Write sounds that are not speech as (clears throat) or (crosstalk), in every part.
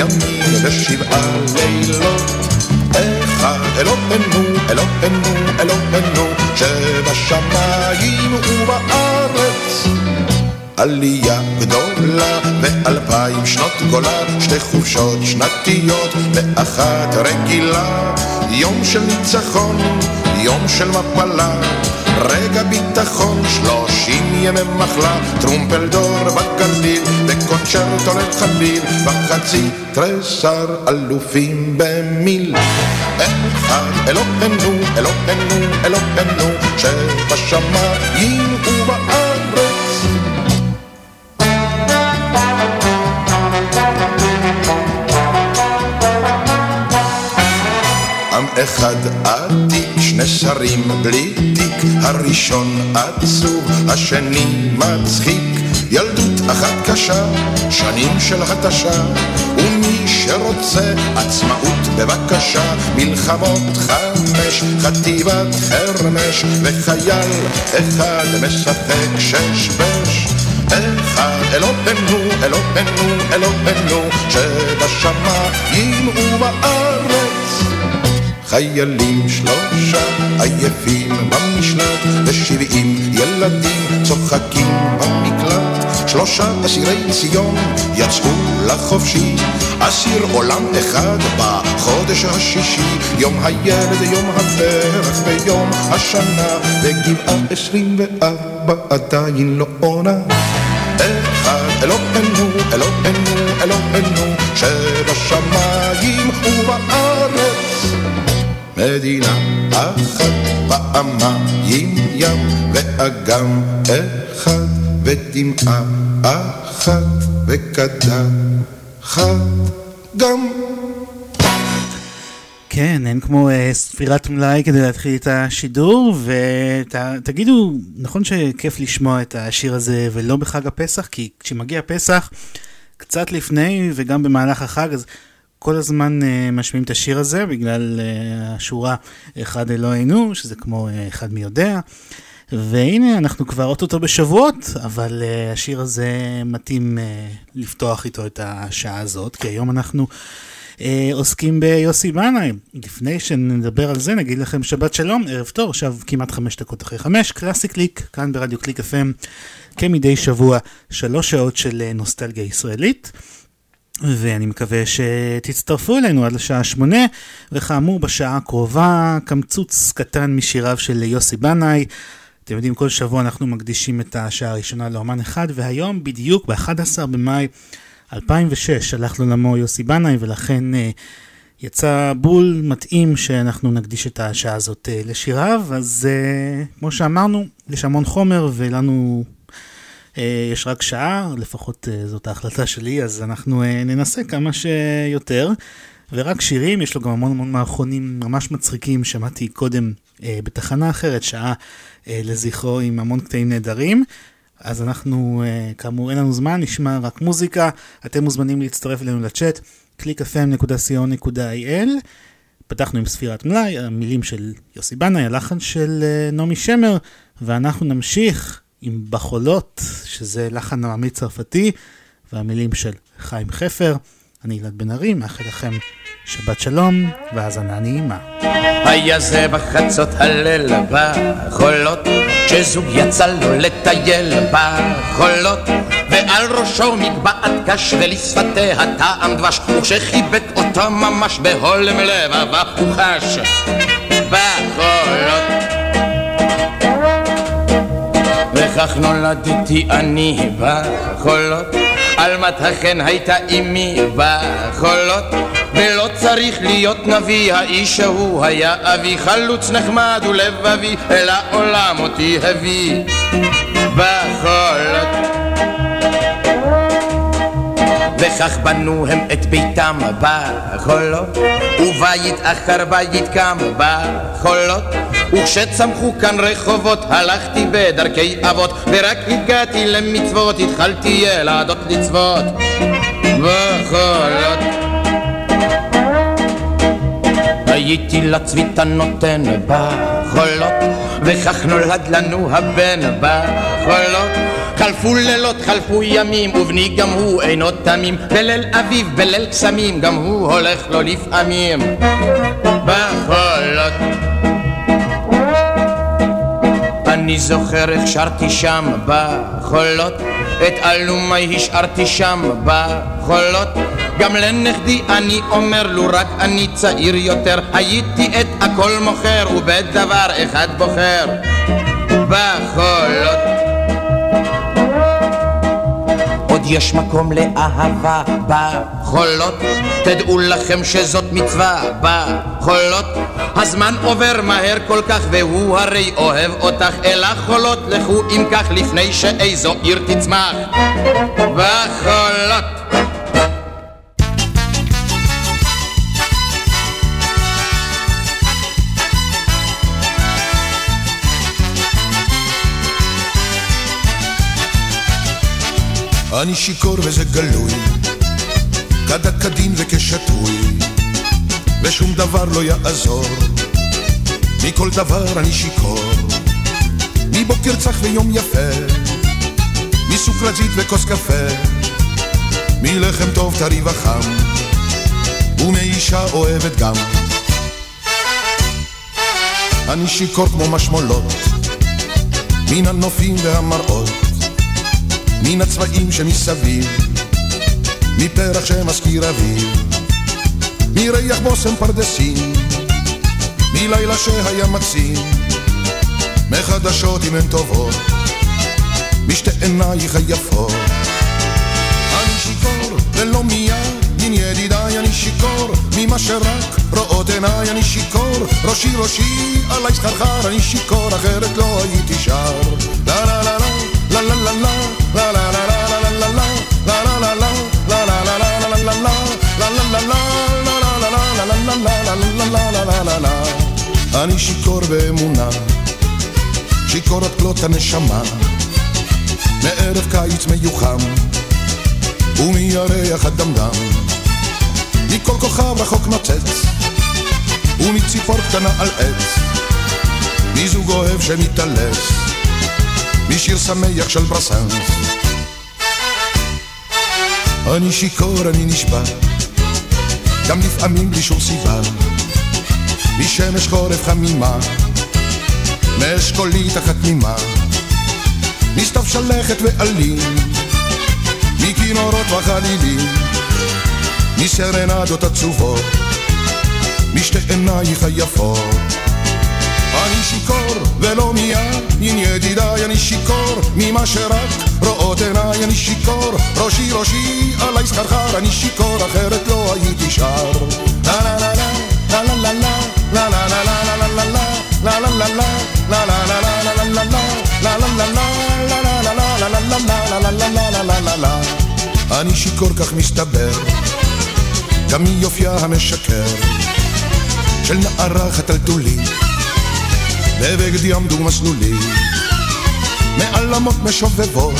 ימים ושבעה לילות. אחד אלוהינו, אלוהינו, אלוהינו, שבשמיים ובארץ. עלייה גדולה ואלפיים שנות גולה, שתי חופשות שנתיות ואחת רגילה. יום של ניצחון, יום של מפלה. רגע ביטחון, שלושים ימי מחלה, טרומפלדור בגליל, וקונצ'רטו לחליל, בחצי תריסר אלופים במיל. אחד אלוהינו, אלוהינו, אלוהינו, שבשמיים ובארץ. עם אחד עתיק, שני שרים בלי הראשון עצוב, השני מצחיק, ילדות אחת קשה, שנים של התשה, ומי שרוצה עצמאות בבקשה, מלחמות חמש, חטיבת חרמש, וחייל אחד משחק שש בש. אחד אלוהינו, אלוהינו, אלוהינו, שבשמיים ובארץ. חיילים שלושה עייפים במשלט, ושבעים ילדים צוחקים במקלט. שלושה אסירי ציון יצאו לחופשי, אסיר עולם אחד בחודש השישי, יום הילד, יום הפרח ויום השנה, וגבעה עשרים וארבע עדיין לא עונה. אחד אלוהינו, אלוהינו, אלוהינו, שבשמיים ובארץ. מדינה אחת פעמיים ים ואגם אחד ודמעה אחת וקדם חד גם כן, אין כמו uh, ספירת מלאי כדי להתחיל את השידור, ותגידו, נכון שכיף לשמוע את השיר הזה ולא בחג הפסח? כי כשמגיע פסח, קצת לפני וגם במהלך החג, אז כל הזמן uh, משמיעים את השיר הזה בגלל uh, השורה אחד אלוהינו, שזה כמו אה, אחד מי יודע. והנה אנחנו כבר אוטוטו בשבועות, אבל אה, השיר הזה מתאים אה, לפתוח איתו את השעה הזאת, כי היום אנחנו אה, עוסקים ביוסי בנאי. לפני שנדבר על זה נגיד לכם שבת שלום, ערב טוב, עכשיו כמעט חמש דקות אחרי חמש, קלאסי קליק, כאן ברדיו קליק FM, כמדי שבוע, שלוש שעות של נוסטלגיה ישראלית. ואני מקווה שתצטרפו אלינו עד לשעה שמונה, וכאמור בשעה הקרובה קמצוץ קטן משיריו של יוסי בנאי. אתם יודעים, כל שבוע אנחנו מקדישים את השעה הראשונה לאומן אחד, והיום בדיוק ב-11 במאי 2006 הלך לעולמו יוסי בנאי, ולכן uh, יצא בול מתאים שאנחנו נקדיש את השעה הזאת uh, לשיריו. אז uh, כמו שאמרנו, יש המון חומר ולנו יש רק שעה, לפחות אה, זאת ההחלטה שלי, אז אנחנו אה, ננסה כמה שיותר. ורק שירים, יש לו גם המון המון מערכונים ממש מצחיקים, שמעתי קודם בתחנה אחרת, שעה לזכרו עם המון קטעים נהדרים. אז אנחנו, כאמור, אין לנו זמן, נשמע רק מוזיקה. אתם מוזמנים להצטרף אלינו לצ'אט, www.clickfm.co.il. פתחנו עם ספירת מלאי, המילים של יוסי בנאי, הלחן של נעמי שמר, ואנחנו נמשיך עם בחולות, שזה לחן עממי צרפתי, והמילים של חיים חפר. אני אלעד בן ארי, מאחל לכם שבת שלום והאזנה נעימה. היה זה בחצות הליל בחולות, כשזוג יצא לו לטייל בחולות, ועל ראשו מגבעת קש ולשפתיה טעם דבש, וכשחיבק אותו ממש בהולם לבבה הוא חש בחולות. וכך נולדתי אני בחולות, עלמת החן הייתה אמי בחולות, ולא צריך להיות נביא, האיש ההוא היה אבי. חלוץ נחמד ולבבי, אל העולם אותי הביא. בחולות. וכך בנו הם את ביתם בחולות, ובית אחר בית קם בחולות. וכשצמחו כאן רחובות הלכתי בדרכי אבות ורק הגעתי למצוות התחלתי ילדות לצוות בחולות הייתי לצביתה נותן בחולות וכך נולד לנו הבן בחולות חלפו לילות, חלפו ימים, ובני גם הוא אינו תמים. בליל אביב, בליל קסמים, גם הוא הולך לו לפעמים. בחולות. אני זוכר איך שרתי שם בחולות, את אלומי השארתי שם בחולות. גם לנכדי אני אומר, לו רק אני צעיר יותר, הייתי את הכל מוכר, ובדבר אחד בוחר בחולות. יש מקום לאהבה בחולות, תדעו לכם שזאת מצווה בחולות. הזמן עובר מהר כל כך והוא הרי אוהב אותך אל החולות, לכו אם כך לפני שאיזו עיר תצמח בחולות. אני שיכור וזה גלוי, כדת כדין וכשתוי, ושום דבר לא יעזור, מכל דבר אני שיכור, מבוקר צח ויום יפה, מסוכרזית וכוס קפה, מלחם טוב טרי וחם, ומאישה אוהבת גם. אני שיכור כמו משמולות, מן הנופים והמראות. מן הצבעים שמסביב, מפרח שמזכיר אביב, מריח בושם פרדסים, מלילה שהיה מקסים, מחדשות אם הן טובות, משתי עינייך היפות. אני שיכור ולא מיד, מן ידידיי אני שיכור, ממה שרק רואות עיניי אני שיכור, ראשי ראשי עלי סחרחר אני שיכור, אחרת לא הייתי שר. לה לה לה לה אני שיכור באמונה, שיכור עד כלות הנשמה, מערב קיץ מיוחם, ומירח הדמדם, מכל כוכב רחוק נוצץ, ומציפור קטנה על עץ, מזוג אוהב שמתעלס, משיר שמח של ברסנס. אני שיכור, אני נשבע, גם לפעמים בלי שום סיבה. משמש חורף חמימה, מאשכולית אחת תמימה, מסתיו שלכת ועלים, מכינורות וחלילים, מסרנדות עצובות, משתי עינייך היפות. אני שיכור ולא עם ידידיי אני שיכור, ממה שרק רואות עיניי אני שיכור, ראשי ראשי עלי סחרחר אני שיכור, אחרת לא הייתי שר. לה לה לה לה לה לה לה אני שיכור כך מסתבר, גם מיופייה המשקר של נערה חתלתולית, בבגדי עמדו מסלולי, מעלמות משובבות,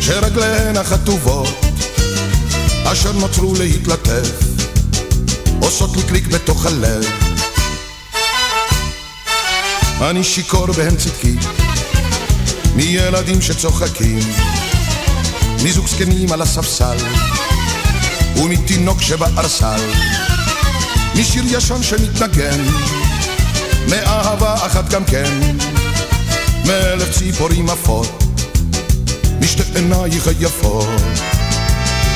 שרגליהן החטובות, אשר נוצרו להתלטף, עושות לי קליק בתוך הלב. אני שיכור בהן צדקי, מילדים שצוחקים, מזוג זקנים על הספסל, ומתינוק שבארסל, משיר ישן שמתנגן, מאהבה אחת גם כן, מאלף ציפורים עפות, משתי עינייך היפות.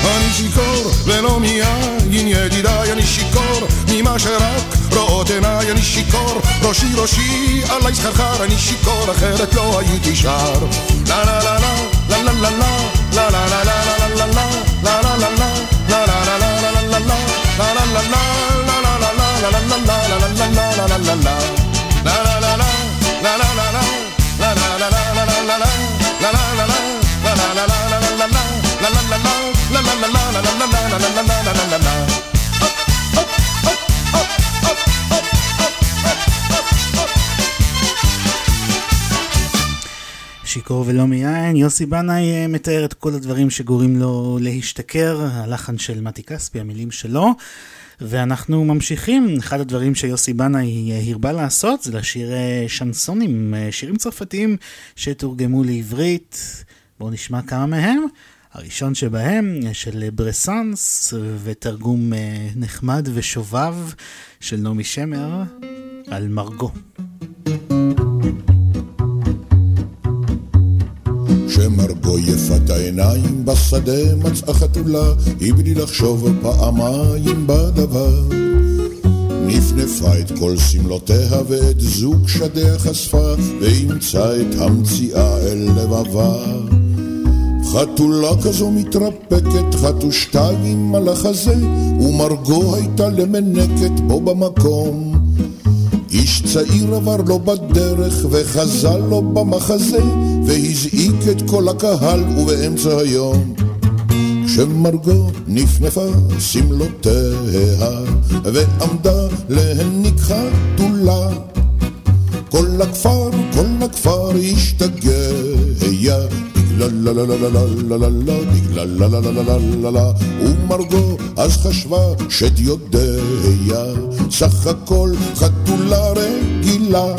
אני שיכור ולא מיין ידידיי אני שיכור ממה שרק רואות עיניי אני שיכור ראשי ראשי עלי סחרחר אני שיכור אחרת לא הייתי שר לה לה לה לה לה לה לה לה לה לה לה לה לה לה לה לה לה לה לה שיכור ולא מיין, יוסי בנאי מתאר את כל הדברים שגורמים לו להשתכר, הלחן של מתי כספי, המילים שלו. ואנחנו ממשיכים, אחד הדברים שיוסי בנאי הרבה לעשות זה לשיר שנסונים, שירים צרפתיים שתורגמו לעברית. בואו נשמע כמה מהם. הראשון שבהם של ברסאנס ותרגום נחמד ושובב של נעמי שמר על מרגו. יפת העיניים בשדה מצאה חתולה, היא בלי לחשוב פעמיים בדבר. נפנפה את כל שמלותיה ואת זוג שדיה חשפה, ואימצה את המציאה אל לבבה. חתולה כזו מתרפקת, חטו שתיים על החזה, ומרגו הייתה למנקת בו במקום. איש צעיר עבר לו בדרך וחזל לו במחזה והזעיק את כל הקהל ובאמצע היום כשמרגו נפנפה שמלותיה ועמדה להניק חתולה. כל הכפר, כל הכפר השתגע בגלל לה לה לה לה לה לה לה בגלל לה לה לה לה לה לה ומרגו אז חשבה שדיודיה סך הכל חתולה רגילה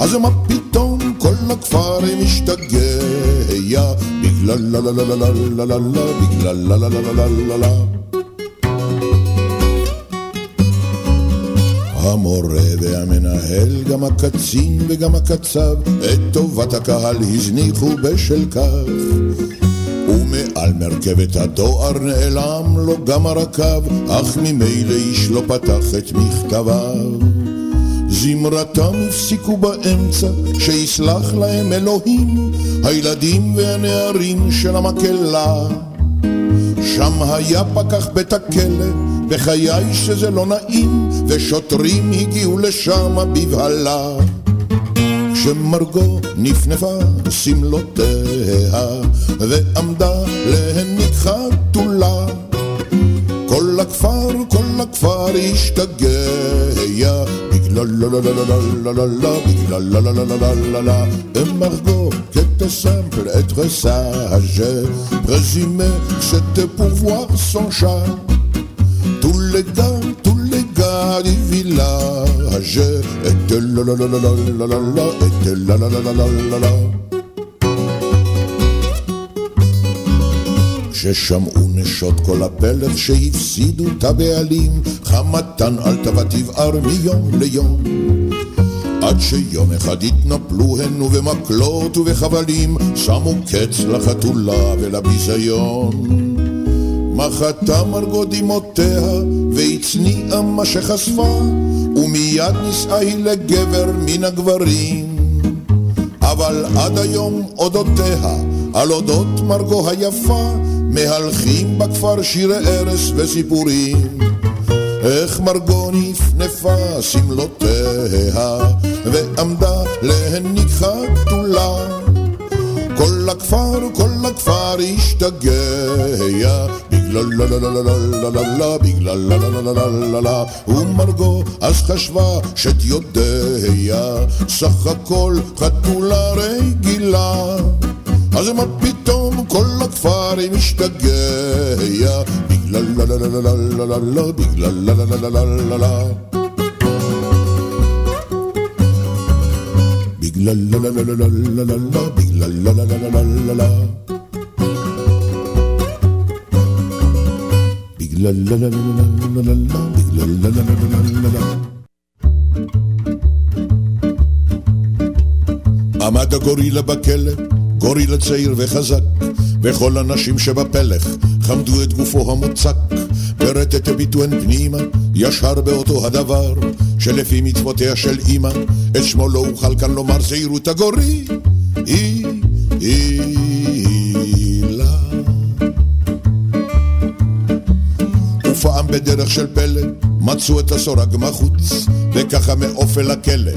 אז מה פתאום כל הכפר משתגע בגלל לה לה לה לה לה לה לה בגלל לה לה לה לה לה לה המורה והמנהל, גם הקצין וגם הקצב, את טובת הקהל הזניחו בשל כך. ומעל מרכבת הדואר נעלם לו גם הרקב, אך ממילא איש לא פתח את מכתביו. זמרתם הפסיקו באמצע, שיסלח להם אלוהים, הילדים והנערים של המקהלה. שם היה פקח בית הכלא, בחיי שזה לא נעים, ושוטרים הגיעו לשם בבהלה. שמרגו נפנפה שמלותיה, ועמדה להניק חתולה. כל הכפר, כל הכפר השתגע, Margot, qu'était simple, être sage, présumé, c'était pour voir son chat. Tous les gars, tous les du village était la la la la la la la la était la la la la la la la כששמעו נשות כל הפלט שהפסידו את הבעלים, חמתן על תבה תבער מיום ליום. עד שיום אחד התנפלו הן ובמקלות ובחבלים, שמו קץ לחתולה ולביזיון. מחתה מרגו דמעותיה, והצניעה מה שחשפה, ומיד נישאה היא לגבר מן הגברים. אבל עד היום אודותיה, על אודות מרגו היפה, מהלכים בכפר שירי ערש וסיפורים. איך מרגו נפנפה שמלותיה, ועמדה להניק חתולה. כל הכפר, כל הכפר השתגע, בגלל לה לה לה לה לה לה לה, בגלל לה לה לה לה לה לה, ומרגו אז חשבה שתיודע, סך הכל חתולה רגילה. אז מה פתאום כל הכפר משתגע, בגלל לה לה לה לה לה לה לה, בגלל לה לה לה לה לה לה. בגלל לה לה לה לה לה לה בגלל לה לה לה לה לה לה עמד הגורילה בכלא, גורילה צעיר וחזק, וכל הנשים שבפלך חמדו את גופו המוצק, ברטט הביטו הן פנימה, ישר באותו הדבר, שלפי מצוותיה של אמא, את שמו לא אוכל כאן לומר זהירות הגורי, היא, היא, בדרך של פלא, מצאו את הסורג מחוץ, וככה מאופל הכלא,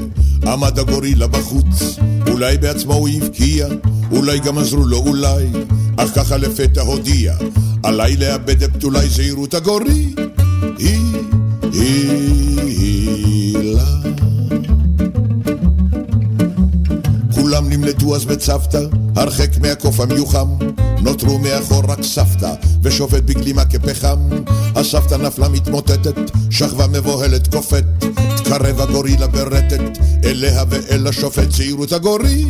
עמד הגורילה בחוץ. אולי בעצמו הוא הבקיע, אולי גם עזרו לו אולי, אך ככה לפתע הודיע, עליי לאבד את בתולי זהירות הגורי, היא, היא, לה. כולם נמלטו אז בצוותא, הרחק מהקוף המיוחם, נותרו מאחור רק סבתא, ושופט בגלימה כפחם. הסבתא נפלה מתמוטטת, שכבה מבוהלת קופאת, תקרב הגורילה ברטט, אליה ואל השופט צעירות הגורי,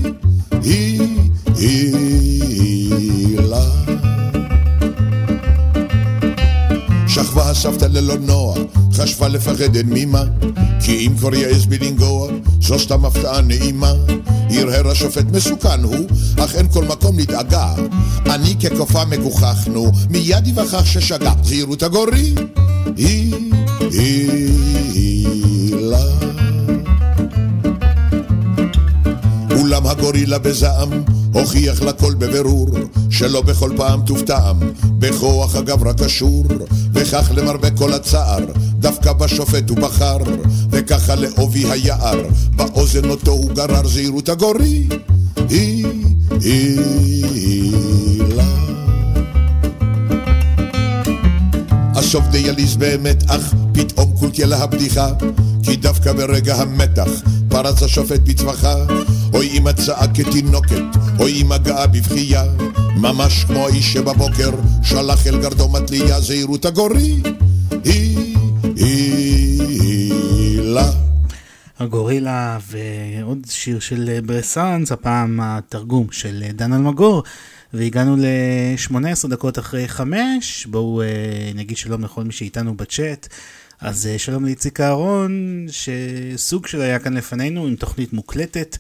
היא, היא, לה. שכבה הסבתא ללא נוע, חשבה לפחד אין מימה, כי אם כבר יעז בי סתם הפתעה נעימה. הרהר השופט מסוכן הוא, אך אין כל מקום לדאגה. אני כקופה מגוחכנו, מיד יווכח ששגה. זהירות הגורי, היא, היא, לה. אולם הגורילה בזעם הוכיח לכל בבירור שלא בכל פעם תופתעם בכוח הגברה קשור וכך למרבה כל הצער דווקא בשופט הוא בחר וככה לעובי היער. באוזן אותו הוא גרר זהירות הגורי. היא, היא, לה הסוף דיאליז באמת אך פתאום קולקלה הבדיחה כי דווקא ברגע המתח פרץ השופט בצווחה. אוי אמא צעק כתינוקת, אוי אמא גאה בבכייה. ממש כמו האיש שבבוקר שלח אל גרדו מטליה זהירות הגורי. היא, היא, לה הגורילה ועוד שיר של ברסאנס, הפעם התרגום של דן אלמגור והגענו ל-18 דקות אחרי 5, בואו נגיד שלום לכל מי שאיתנו בצ'אט. אז שלום לאיציק אהרון, שסוג של היה כאן לפנינו עם תוכנית מוקלטת.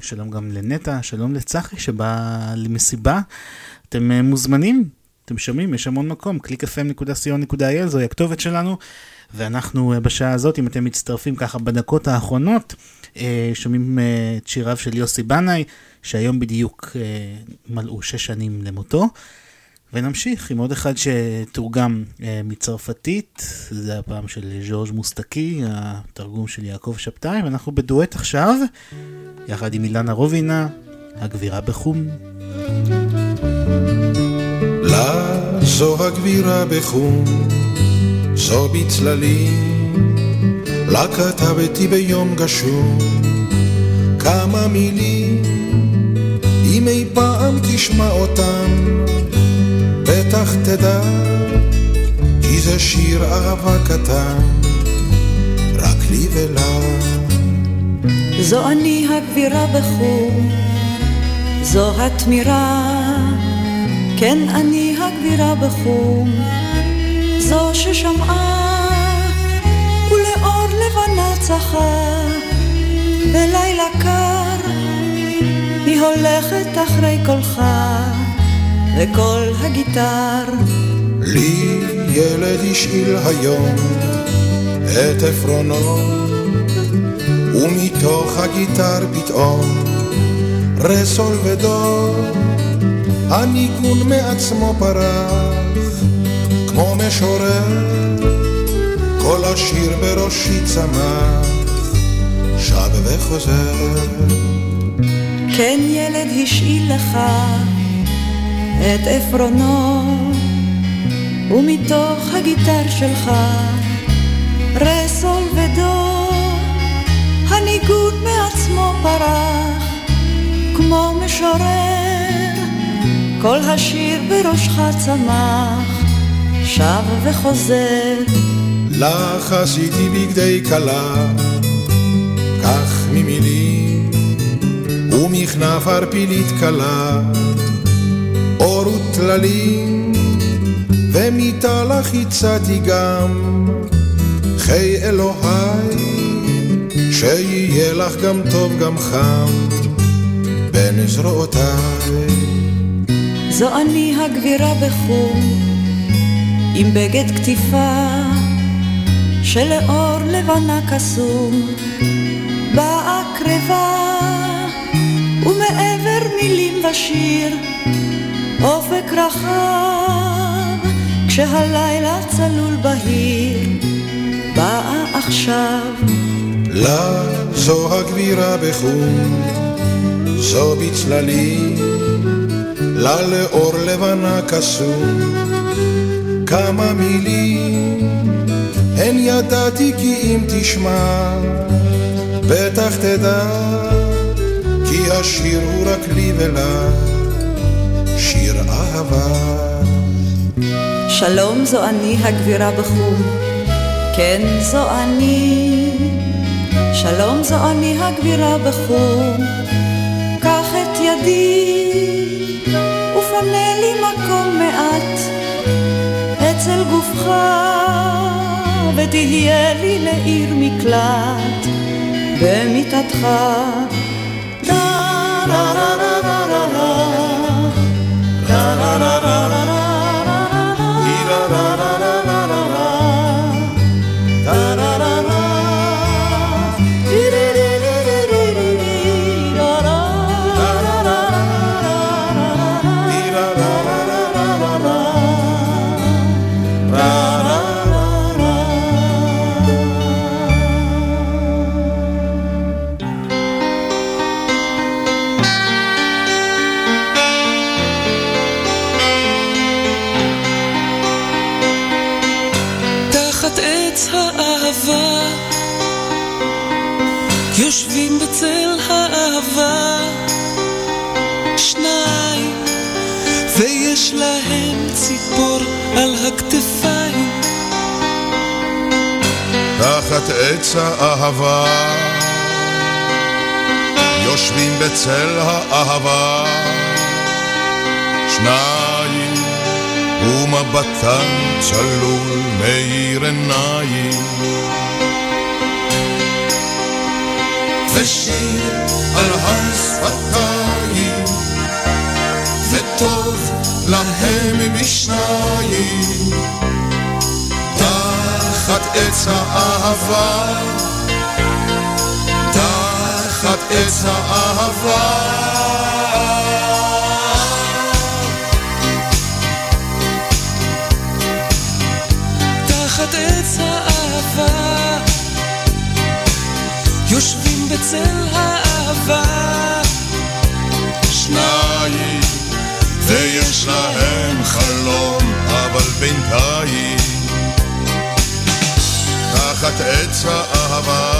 שלום גם לנטע, שלום לצחי שבא למסיבה. אתם מוזמנים, אתם שומעים, יש המון מקום, www.clickfm.co.il זוהי הכתובת שלנו. ואנחנו בשעה הזאת, אם אתם מצטרפים ככה בדקות האחרונות, שומעים את שיריו של יוסי בנאי, שהיום בדיוק מלאו שש שנים למותו. ונמשיך עם עוד אחד שתורגם מצרפתית, זה הפעם של ז'ורג' מוסטקי, התרגום של יעקב שבתאי, ואנחנו בדואט עכשיו, יחד עם אילנה רובינה, הגבירה בחום. לה זו הגבירה בחום, זו בצללים, לה כתבתי ביום גשום, כמה מילים, אם אי פעם תשמע אותם. בטח תדע, כי זה שיר אהבה קטן, רק לי ולה. זו אני הגבירה בחור, זו התמירה, כן אני הגבירה בחור, זו ששמעה ולאור לבנה צחה, בלילה קר היא הולכת אחרי קולך. וקול הגיטר. לי ילד השאיל היום את עפרונו, ומתוך הגיטר פתאום רסול ודו, הניגון מעצמו פרח, כמו משורר, כל השיר בראשי צמח, שב וחוזר. כן ילד השאיל לך את עפרונו, ומתוך הגיטר שלך רסול ודו, הניגוד מעצמו פרח, כמו משורר, כל השיר בראשך צמח, שב וחוזר. לך עשיתי בגדי כלה, כך ממילים, ומכנף ערפילית קלה. אור וטללים, ומיתה לך הצעתי גם, חיי אלוהי, שיהיה לך גם טוב גם חם, בין זרועותיי. זו אני הגבירה בחום, עם בגד כתיפה, שלאור לבנה קסום, באה קרבה, ומעבר מילים ושיר, אופק רחב, כשהלילה צלול בהיר, באה עכשיו. לה זו הגבירה בחום, זו בצללים, לה לאור לבנה קסום, כמה מילים, הן ידעתי כי אם תשמע, בטח תדע, כי השיר הוא רק לי ולה. שיר אהבה. שלום זו אני הגבירה בחום, כן זו אני. שלום זו אני הגבירה בחום, קח את ידי גופך ותהיה לי לעיר מקלט במיטתך. דה רה רה רה רה רה להם עץ האהבה, יושבים בצל האהבה, שניים, ומבטן צלול מאיר עיניים. ושיר על השפתיים, וטוב להם משניים עץ האהבה. תחת עץ האהבה. תחת עץ האהבה. יושבים בצל האהבה. שניים ויש להם חלום, אבל בינתיים תחת עץ האהבה.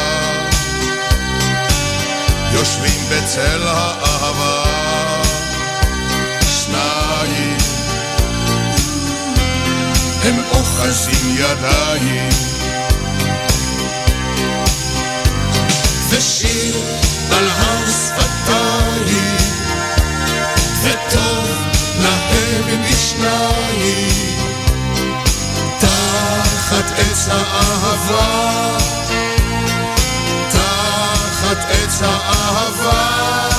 יושבים בצל האהבה. שניים. הם אוחזים ידיים. ושיר על השפתיים. וטוב להם משניים תחת עץ האהבה. תחת עץ האהבה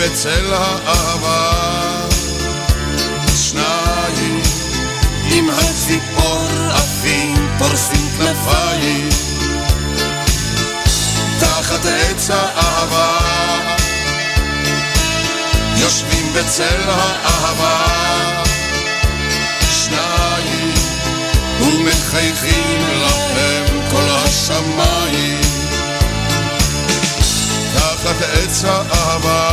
בצל האהבה. שניים עם הציפור עפים פורסים כנפיים. תחת עץ האהבה. יושבים בצל האהבה. שניים ומחייכים להם כל השמיים תחת עץ האהבה.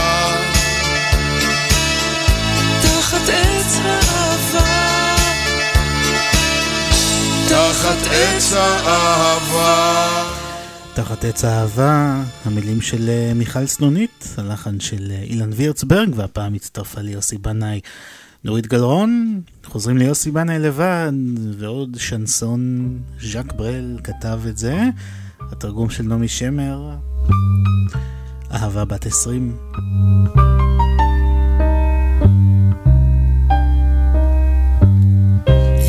תחת עץ האהבה. תחת עץ האהבה. תחת עץ האהבה, המילים של אה, מיכל סנונית, הלחן של אה, אילן וירצברג, והפעם הצטרפה ליוסי בנאי. נורית גלרון, חוזרים ליוסי בנאי לבד, ועוד שנסון, ז'אק ברל כתב את זה, התרגום של נעמי שמר, אהבה בת עשרים.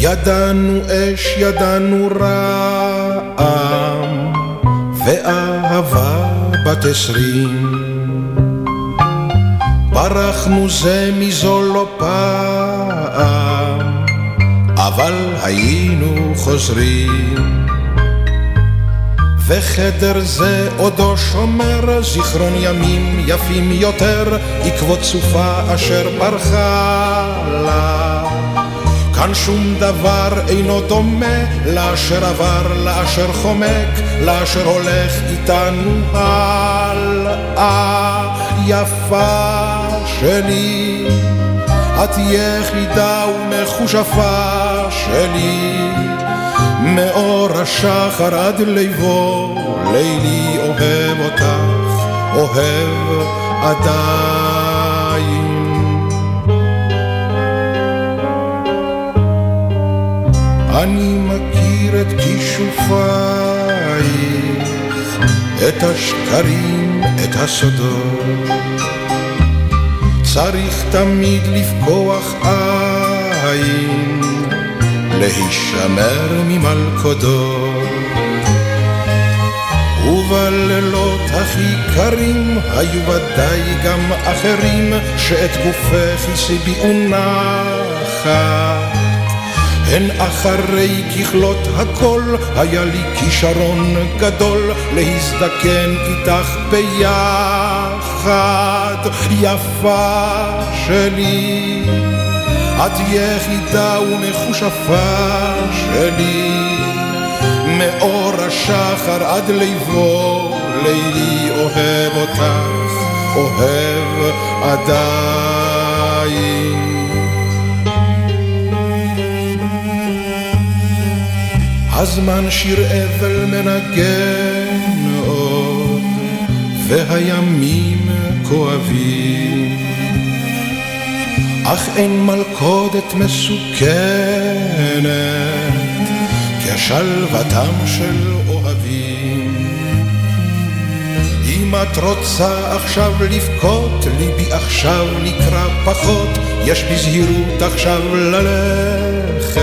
ידענו אש, ידענו רעם, ואהבה בת עשרים. ברחנו זה מזו לא פעם, אבל היינו חוזרים. וחדר זה עודו שומר זיכרון ימים יפים יותר, עקבות סופה אשר ברחה לה. כאן שום דבר אינו דומה לאשר עבר, לאשר חומק, לאשר הולך איתנו הלאה. יפה שלי, את יחידה ומכושפה שלי, מאור השחר עד ליבו, לילי אוהב אותך, אוהב עדיין. אני מכיר את כישופייך, את השקרים, את הסודות. צריך תמיד לפקוח עין, להישמר ממלכודות. ובלילות הכי קרים היו ודאי גם אחרים שאת גופך הסיביעו נחת. הן אחרי ככלות הכל, היה לי כישרון גדול להזדקן איתך ביחד, יפה שלי. את יחידה ומכושפה שלי, מאור השחר עד ליבו, לילי אוהב אותך, אוהב עדיין. הזמן שיר אבל מנגן עוד, והימים כואבים. אך אין מלכודת מסוכנת כשלוותם של אוהבים. אם את רוצה עכשיו לבכות, ליבי עכשיו נקרא פחות, יש בזהירות עכשיו ללכת.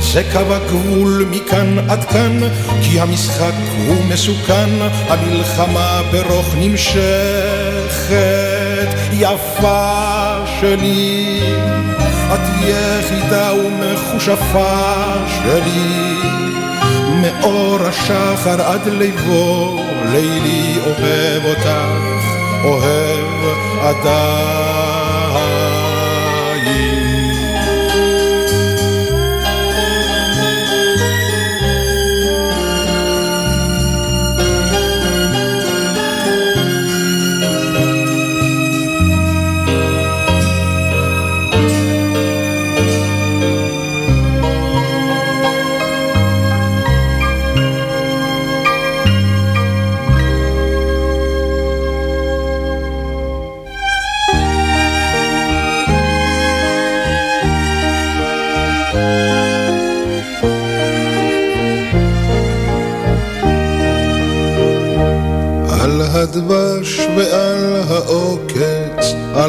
זה קו הגבול מכאן עד כאן, כי המשחק הוא מסוכן, המלחמה ברוך נמשכת. יפה שלי, את יחידה ומכושפה שלי, מאור השחר עד ליבו, לילי אוהב אותך, אוהב עדיין.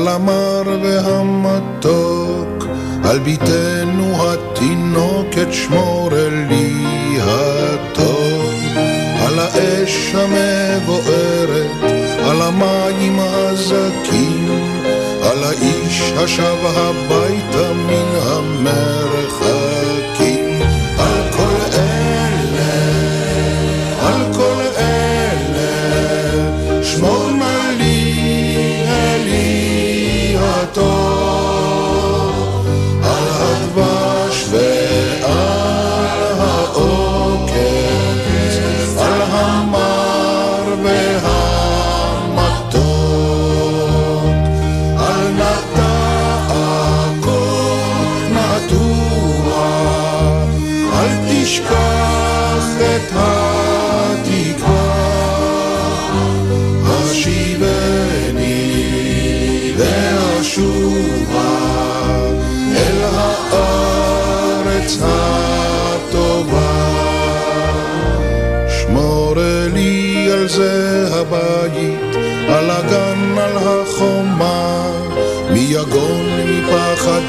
המר והמתוק, על ביתנו התינוקת שמור לי הטוב, על האש המבוערת, על המים הזכים, על האיש השב הביתה מן המרחקים.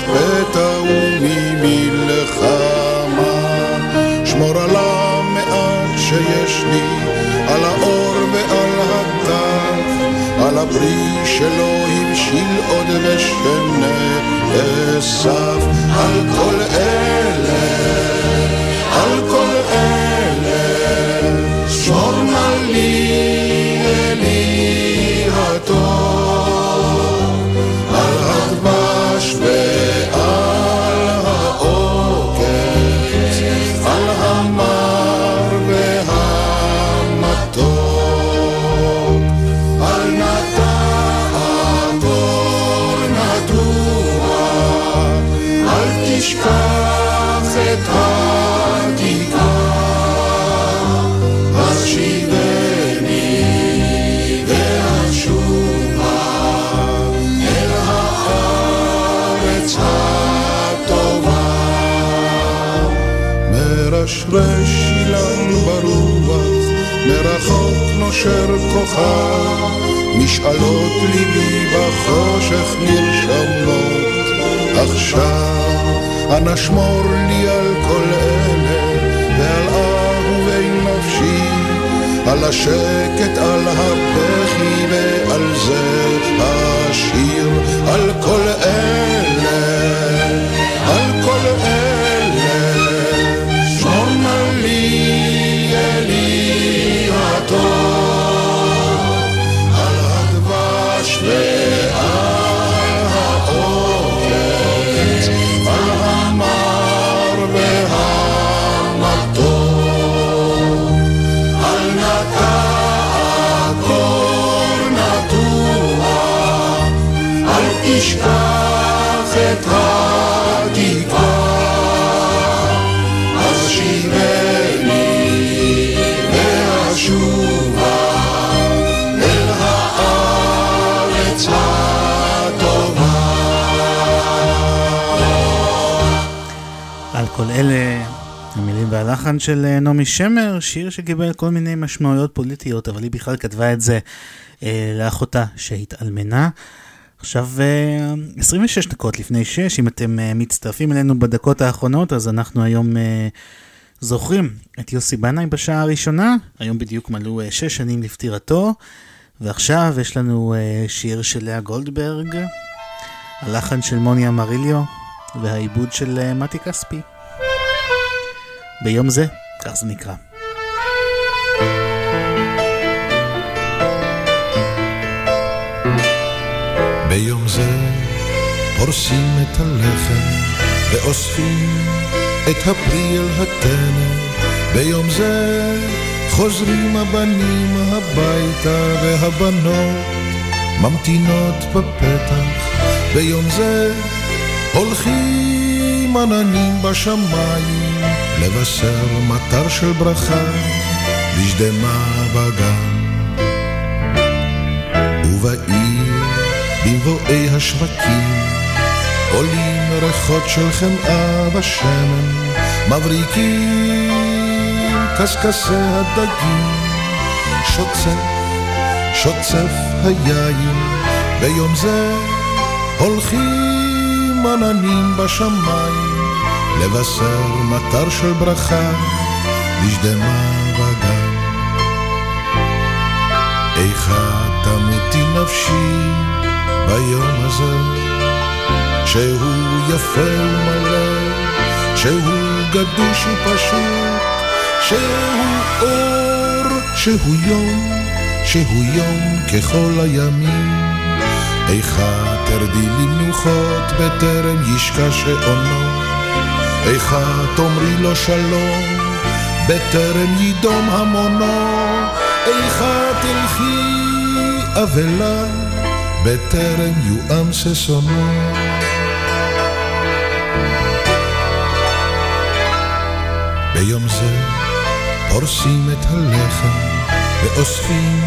מפחד פתע וממלחמה. שמור על המעט שיש לי, על האור ועל הטף, על הפרי שלא הבשיל עוד ושנה אסף, על כל אלה, נושר כוכב, משאלות ליבי בחושך נרשמות. עכשיו, אנא שמור לי על כל אלה, ועל אהובי נפשי, על השקט, על הבכי ועל זה השיר, על כל אלה, תשכח את התקווה, אז שיבני ואשובה אל הארץ הטובה. על כל אלה, המילים והלחן של אה, נעמי שמר, שיר שקיבל כל מיני משמעויות פוליטיות, אבל היא בכלל כתבה את זה אה, לאחותה שהתאלמנה. עכשיו, אה, 26 דקות לפני 6, אם אתם אה, מצטרפים אלינו בדקות האחרונות, אז אנחנו היום אה, זוכרים את יוסי בנאי בשעה הראשונה, היום בדיוק מלאו 6 שנים לפטירתו, ועכשיו יש לנו אה, שיר של לאה גולדברג, הלחן של מוני אמריליו, והעיבוד של אה, מתי כספי. ביום זה, כך זה נקרא. ביום זה פורסים את הלחם ואוספים את הפרי אל הטנא. ביום זה חוזרים הבנים הביתה והבנות ממתינות בפתח. ביום זה הולכים עננים בשמיים לבשר מטר של ברכה בשדמה בגן. ובעיר במבואי השווקים עולים ריחות של חמאה ושמן מבריקים קשקשי הדגים. שוצף, שוצף היין ביום זה הולכים עננים בשמיים לבשר מטר של ברכה בשדמה בגן. איכה תמותי נפשי ביום הזה, שהוא יפה ומלא, שהוא גדוש ופשוט, שהוא אור, שהוא יום, שהוא יום ככל הימים. איכה תרדי למנוחות בטרם ישקע שעונו, איכה תאמרי לו שלום בטרם יידום המונו, איכה תלכי אבלה בטרם יואם ששונו. ביום זה פורסים את הלחם ואוספים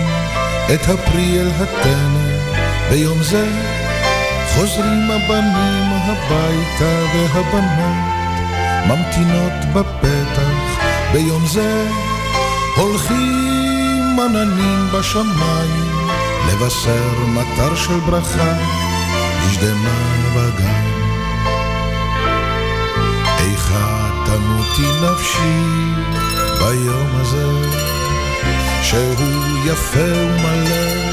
את הפרי אל הטנא. ביום זה חוזרים הבנים הביתה והבנות ממתינות בפתח, ביום זה הולכים עננים בשמיים, לבשר מטר של ברכה, נשדמה בגן. איכה תמותי נפשי ביום הזה, שהוא יפה ומלא,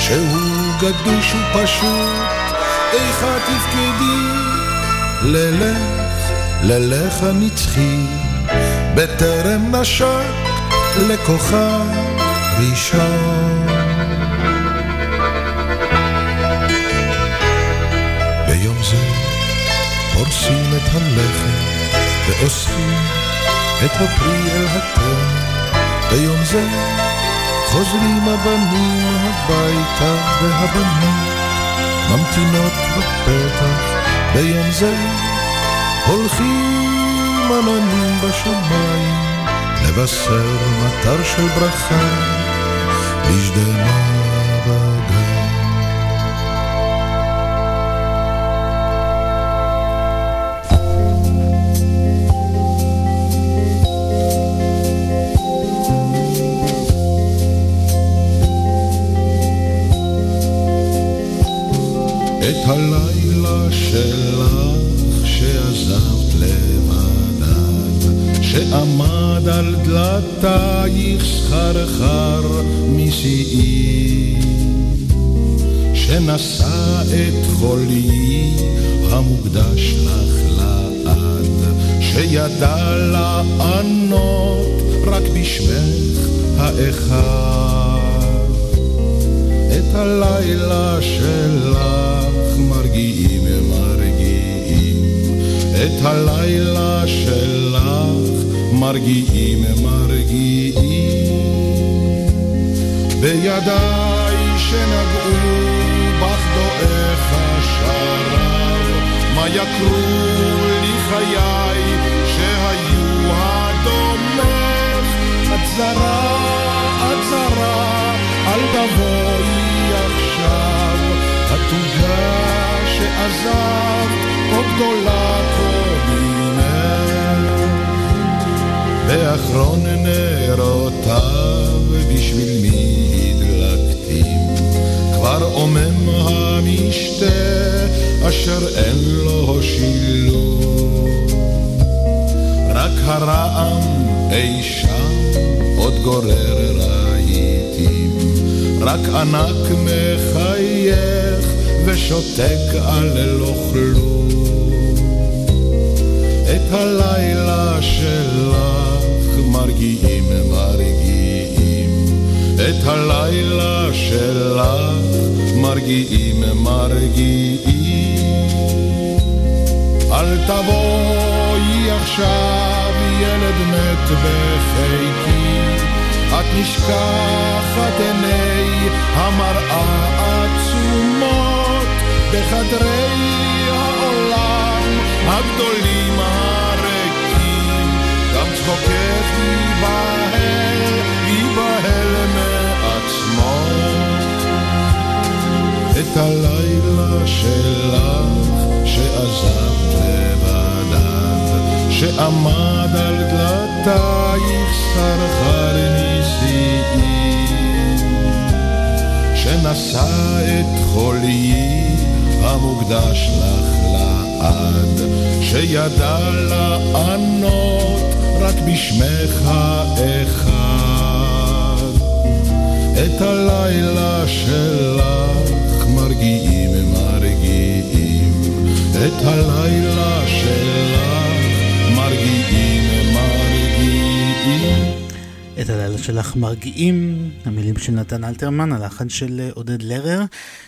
שהוא גדוש ופשוט, איכה תפקדי ללך, ללך הנצחי, בטרם נשק לכוכב ראשון. הורסים את הלחם ואוספים את הפרי אל התן. ביום זה חוזרים הבנים הביתה והבנים ממתינות בפתח. ביום זה הולכים עננים בשמיים לבשר מטר של ברכה לשדמה בגן. את הלילה שלך שעזבת לבדת, שעמד על דלתייך סחרחר משיאי, שנשא את חולי המוקדש לך לעד, שידע לענות רק בשמך האחד. את הלילה שלך מרגיעים מרגיעים, את הלילה שלך מרגיעים מרגיעים. בידיי שנגעו בך דועך השרב, מה יקרו לי חיי שהיו הדומך, את זרה, את זרה, אל תבואי עכשיו, התוגה שעזבת, כה גדולה קודמך. באחרון נרותיו בשביל מי הדלקתים, כבר עומם המשתה אשר אין לו שילוב. רק הרעם אי שם עוד גורר רהיטים, רק ענק מחייך ושותק על לא כלום. את הלילה שלך מרגיעים מרגיעים, את הלילה שלך מרגיעים מרגיעים. אל תבואי עכשיו ילד מת בחיקי, את נשכחת עיני המראה עצומות בחדרי העולם הגדולים הריקים, גם צחוקך ייבהל, ייבהל מעצמו. את הלילה שלך שעזבת לבדת, שעמד על דלתייך סרחר נשיאי, שנשא את חוליי המוקדש לך לעד, שידע לענות רק בשמך האחד. את הלילה שלך מרגיעים מרגיעים, את הלילה את הלילה שלך מרגיעים, המילים של נתן אלתרמן, הלחן של אה, עודד לרר.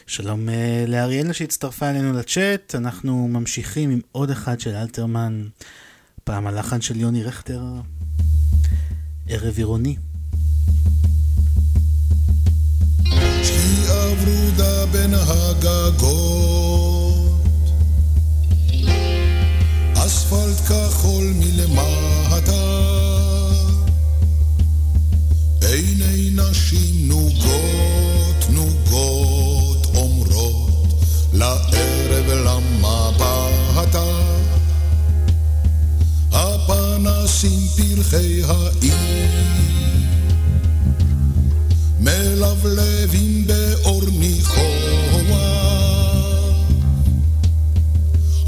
שלום אה, לאריאלה שהצטרפה אלינו לצ'אט, אנחנו ממשיכים עם עוד אחד של אלתרמן, פעם הלחן של יוני רכטר, ערב עירוני. אספלט כחול מלמטה, עיני נשים נוגות נוגות אומרות לערב למבטה, רצים פרחי העיר, מלבלבים באור ניחוח,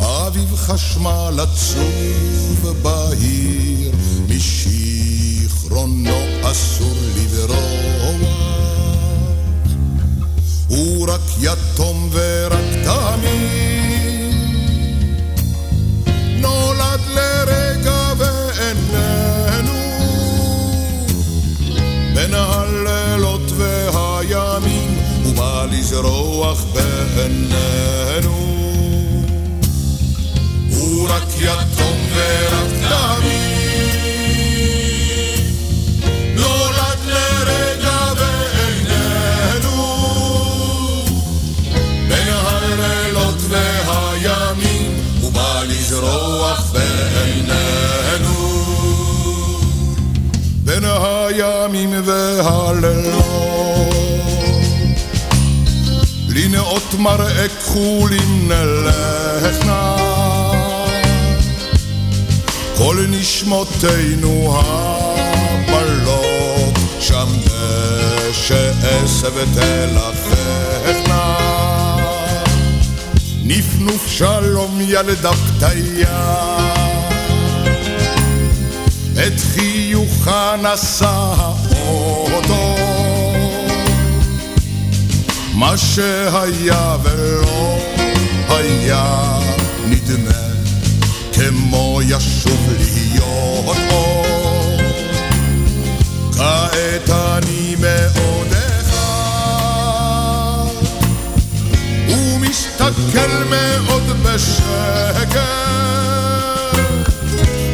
אביב חשמל עצוב בהיר, משיכרונו אסור לברוח. הוא רק יתום ורק תמים, נולד לרגע ואיננו, בין הלילות והימים, הוא בא לזרוח בעינינו. הוא רק יתום ורק תמים לזרוח בעינינו בין הימים והלילות לנאות מראה כחולים נלכנה כל נשמותינו הבלות שם דשא עשב תלככנה נפנוף שלום ילדה פתיה את חיוכה נשא האוטו. מה שהיה ולא היה נדמה כמו ישוב להיות אור כעת אני מאוד מסתכל מאוד בשקט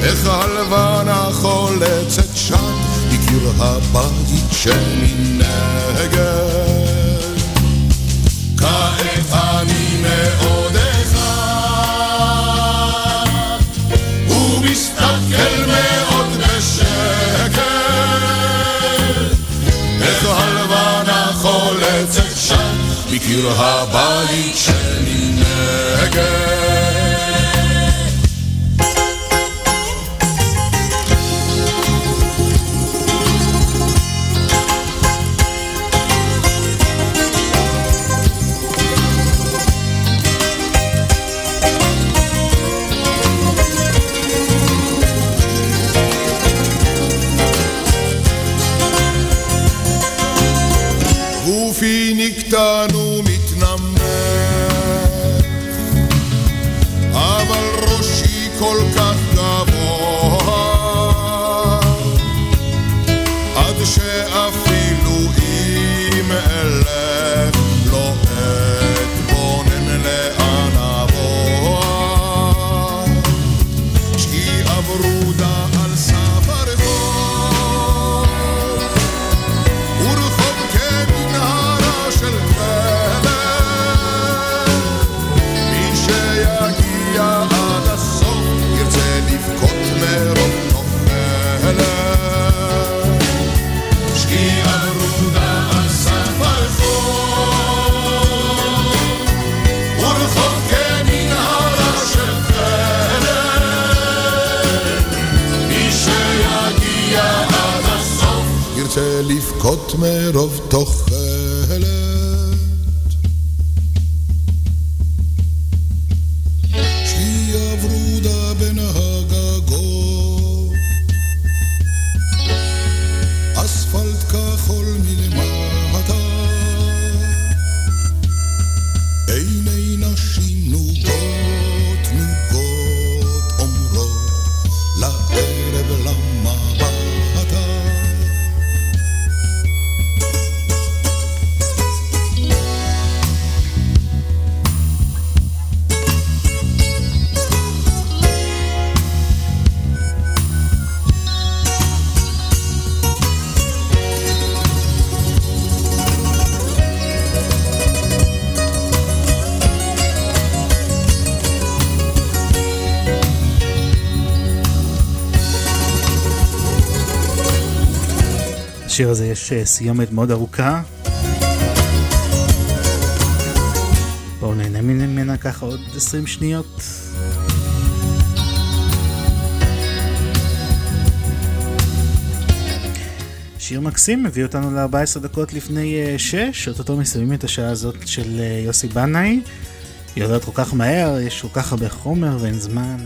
איך הלבנה חולצת שם מקיר הבית שמנגד כעת אני מאוד אחד ומסתכל מאוד בשקט איך הלבנה חולצת שם מקיר הבית שמנגד burger. לשיר הזה יש אה, סיומת מאוד ארוכה. בואו נהנה ממנה ככה עוד 20 שניות. שיר מקסים מביא אותנו ל-14 דקות לפני אה, 6, אוטוטו מסיימים את השעה הזאת של אה, יוסי בנאי. היא עוברת כל כך מהר, יש כל כך הרבה חומר ואין זמן.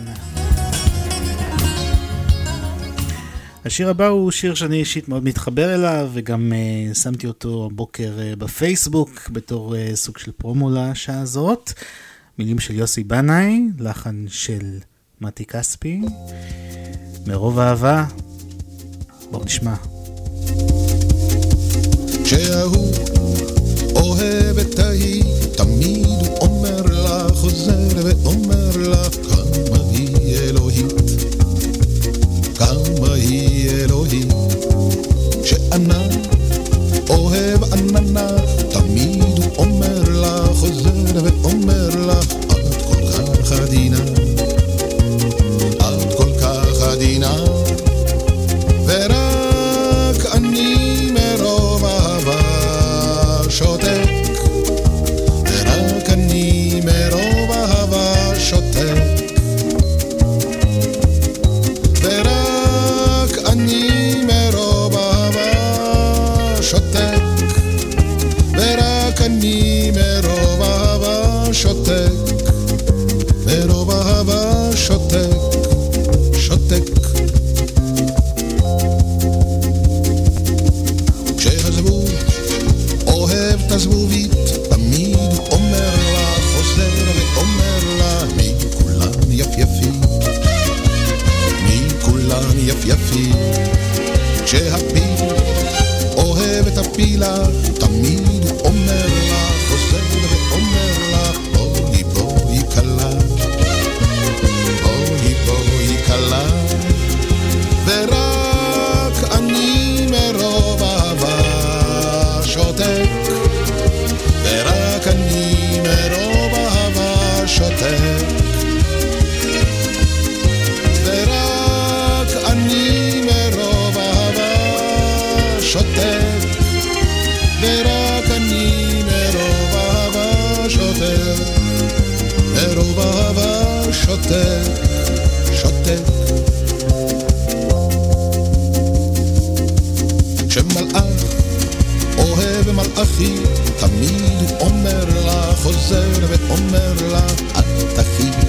השיר הבא הוא שיר שאני אישית מאוד מתחבר אליו, וגם uh, שמתי אותו הבוקר uh, בפייסבוק בתור uh, סוג של פרומו לשעה הזאת. מילים של יוסי בנאי, לחן של מתי כספי. מרוב אהבה, בואו נשמע. תמיד הוא אומר לה, חוזר ואומר לה, כמה היא אלוהית, היא שענן אוהב עננה, תמיד הוא אומר לה, חוזר ואומר לה, את כל כך עדינה, שותק, שותק. כשמלאך אוהב מלאכי, תמיד אומר לה, חוזר ואומר לה, את תחי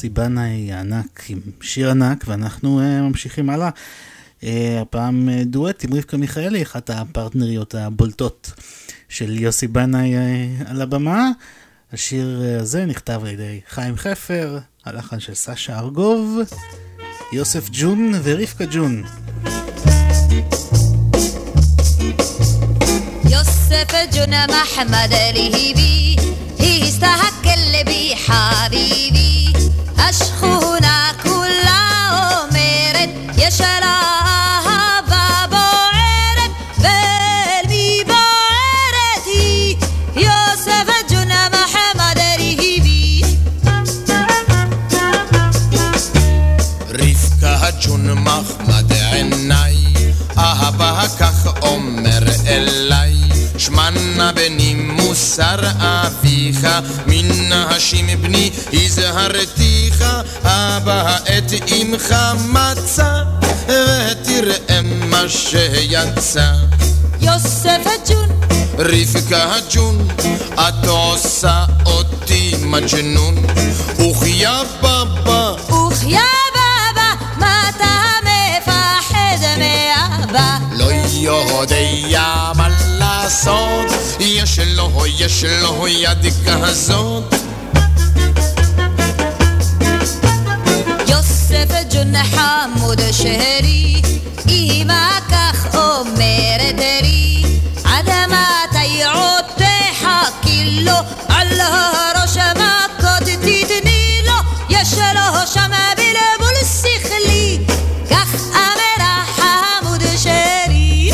יוסי בנאי הענק עם שיר ענק, ואנחנו uh, ממשיכים הלאה. Uh, הפעם uh, דואט עם רבקה מיכאלי, אחת הפרטנריות הבולטות של יוסי בנאי uh, על הבמה. השיר uh, הזה נכתב על ידי חיים חפר, הלחן של סשה ארגוב, יוסף ג'ון ורבקה ג'ון. יוסף جنى محمد الهيبي يستهكل بي הזהרתיך, הבא את אמך מצא, ותראה מה שיצא. יוסף הג'ון רבקה ג'ון, את עושה אותי מג'נון, וכיה בבא וכיה בבא, מה אתה מפחד מאבא? לא יודע מה לעשות, יש לו, יש לו יד כזאת. חמוד שרי, אמא כך אומרת לי, עד מתי עוד תחכי לו, על הראש מכות תתני לו, יש לו שם בלבול שכלי, כך אמרה חמוד שרי.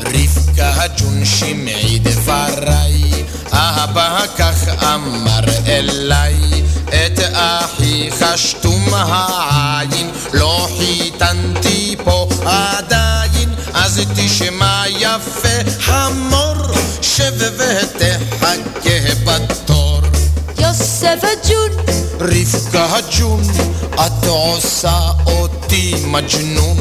רבקה ג'ון שמעי דבריי, אבא כך אמר אליי, שתום העין, לא חיתנתי פה עדיין, אז תשמע יפה חמור, שב ותחכה בתור. יוסף ג'ון רבקה ג'ון, את עושה אותי מג'נון,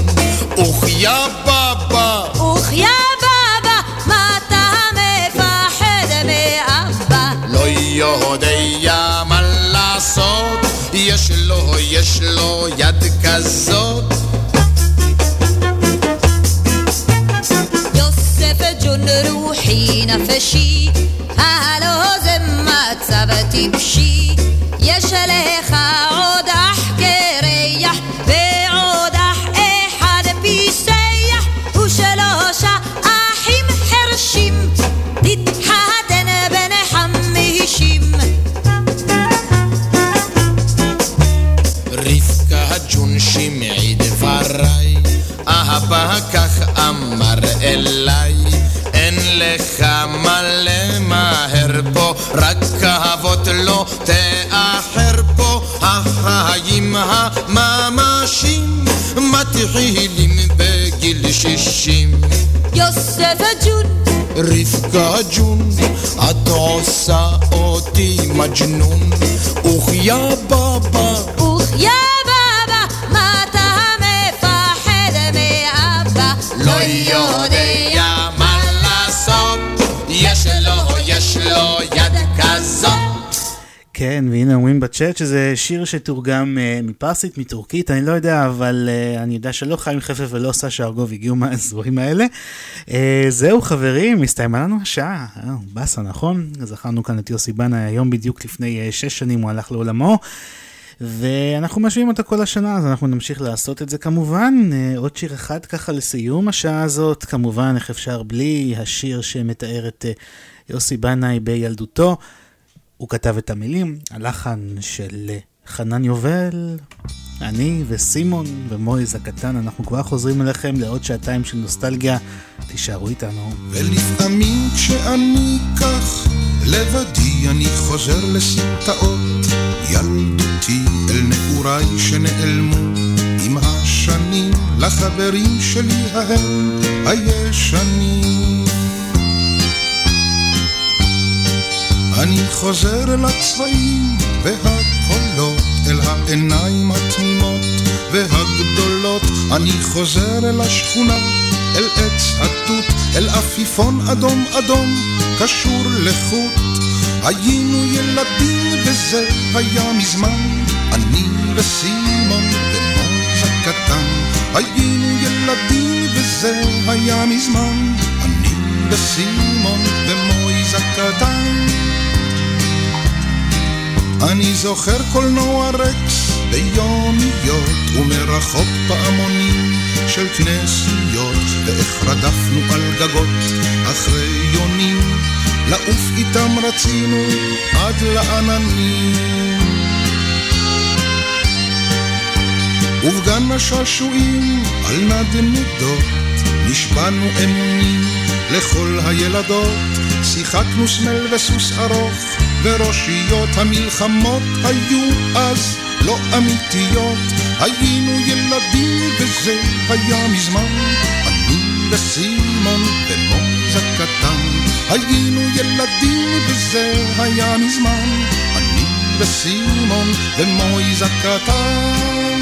וכיה בבא, וכיה בבא, מה אתה מפחד מאבא? לא יודע מה לעשות, יש לו, יש לו יד כזאת. יוסף ג'ון רוחי נפשי, הלא זה מצב טיפשי. יש לך אליי, אין לך מה למהר פה, רק אהבות לא תאחר פה, החיים הממשים מתחילים בגיל שישים. יוסף ג'ון רבקה ג'ון, את עושה אותי מג'נון, וכיה בבא, וכיה בבא, מה אתה מפחד מאבא? לא יודע כן, והנה אומרים בצ'אט שזה שיר שתורגם uh, מפרסית, מטורקית, אני לא יודע, אבל uh, אני יודע שלא חיים חפף ולא סשה ארגוב הגיעו מהאזורים האלה. Uh, זהו חברים, הסתיימה לנו השעה, uh, באסה נכון? זכרנו כאן את יוסי בנה, היום בדיוק לפני uh, שש שנים הוא הלך לעולמו. ואנחנו משווים אותה כל השנה, אז אנחנו נמשיך לעשות את זה כמובן. עוד שיר אחד ככה לסיום השעה הזאת, כמובן איך אפשר בלי השיר שמתאר את יוסי בנאי בילדותו. הוא כתב את המילים, הלחן של חנן יובל, אני וסימון ומויז הקטן, אנחנו כבר חוזרים אליכם לעוד שעתיים של נוסטלגיה, תישארו איתנו. ולפעמים כשאני כך לבדי אני חוזר לסמטאות. ילדותי אל נעוריי שנעלמו עם השנים לחברים שלי ההם הישנים אני חוזר אל הצבעים והקולות, אל העיניים התמימות והגדולות. אני חוזר אל השכונה, אל עץ התות, אל עפיפון אדום אדום, קשור לחוט. היינו ילדים וזה היה מזמן, אני וסימון ומוז הקטן. היינו ילדים וזה היה מזמן, אני וסימון ומויז הקטן. אני זוכר קולנוע רקס ביומיות ומרחוק פעמונים של כנסיות ואיך רדפנו על גגות אחרי יונים, לעוף איתם רצינו עד לעננים. ובגן השעשועים על נדנדות נשבענו אמונים לכל הילדות, שיחקנו סמל וסוס ארוך, וראשיות המלחמות היו אז לא אמיתיות, היינו ילדים וזה היה מזמן, אני וסימון ומויזה קטן, היינו ילדים וזה היה מזמן, אני וסימון ומויזה קטן.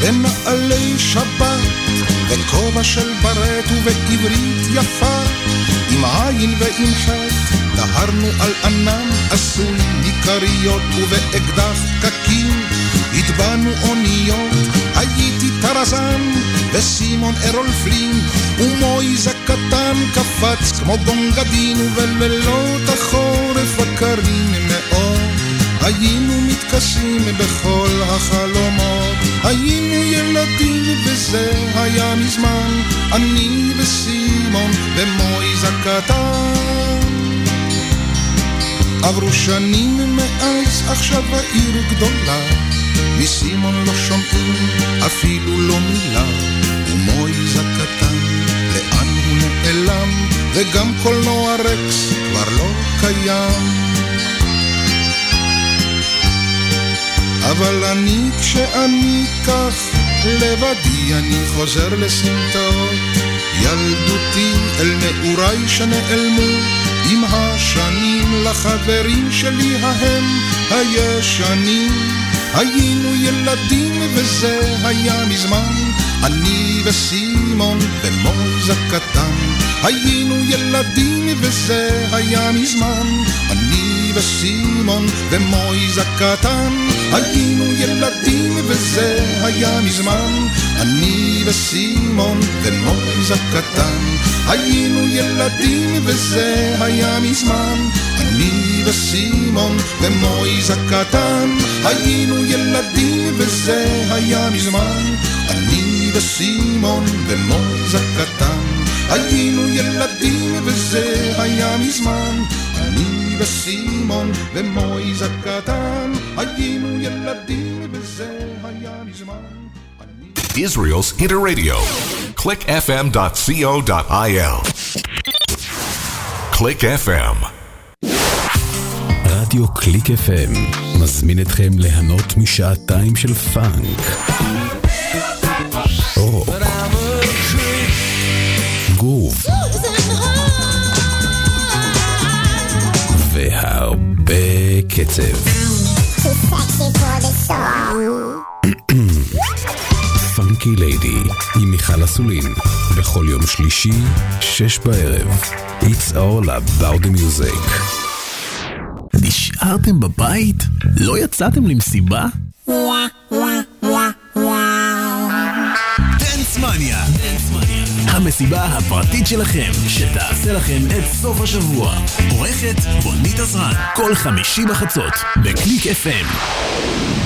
בנעלי שבת, בכובע של ברט ובעברית יפה, עם עין ועם חטא, דהרנו על ענן עשוי מכריות ובאקדח קקים, הטבענו אוניות, הייתי טרזן, וסימון ארול פלין, ומויז הקטן קפץ כמו גונגדין, ובלילות החורף הקרים מאוד. היינו מתכסים בכל החלומות, היינו ילדים וזה היה מזמן, אני וסימון ומויז הקטן. עברו שנים מאז, עכשיו העיר גדולה, מסימון לא שומעים אפילו לא מילה, ומויז הקטן, לאן הוא נעלם, וגם קולנוע רקס כבר לא קיים. אבל אני כשאני כך לבדי אני חוזר לסמטאות. ילדותי אל נעוריי שנעלמו עם השנים לחברים שלי ההם הישנים. היינו ילדים וזה היה מזמן. אני וסימון ומוז הקטן היינו ילדים וזה היה מזמן. אני וסימון ומויז הקטן היינו ילדים וזה היה מזמן. אני וסימון ומויז הקטן היינו ילדים וזה היה מזמן. אני וסימון ומויז הקטן היינו ילדים וזה היה מזמן. אני וסימון ומויז הקטן היינו ילדים וזה היה מזמן. אני וסימון ומויז הקטן היינו ילדים וזה היה מזמן Israel's Internet radio. clickfm.co.il. Click FM. רדיו קליק FM מזמין אתכם ליהנות משעתיים של פאנק. רוק. גרוב. והרבה קצב. (clears throat) פאנקי ליידי עם מיכל אסולין בכל יום שלישי, שש בערב. It's all about the music. נשארתם בבית? לא יצאתם למסיבה? Dancemania, המסיבה הפרטית שלכם, שתעשה לכם את סוף השבוע. עורכת בונית עזרן, כל חמישי בחצות, בקליק FM.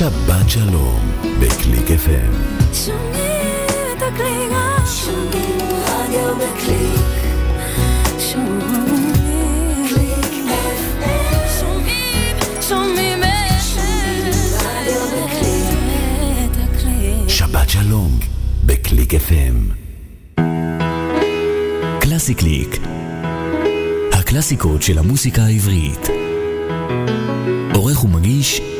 שבת שלום בקליק FM. שומעים את הקליק. שומעים רדיו בקליק. שומעים קליק FM. שומעים, שומעים רדיו בקליק. שבת שלום בקליק FM. קלאסי קליק. הקלאסיקות של המוסיקה העברית. עורך ומגיש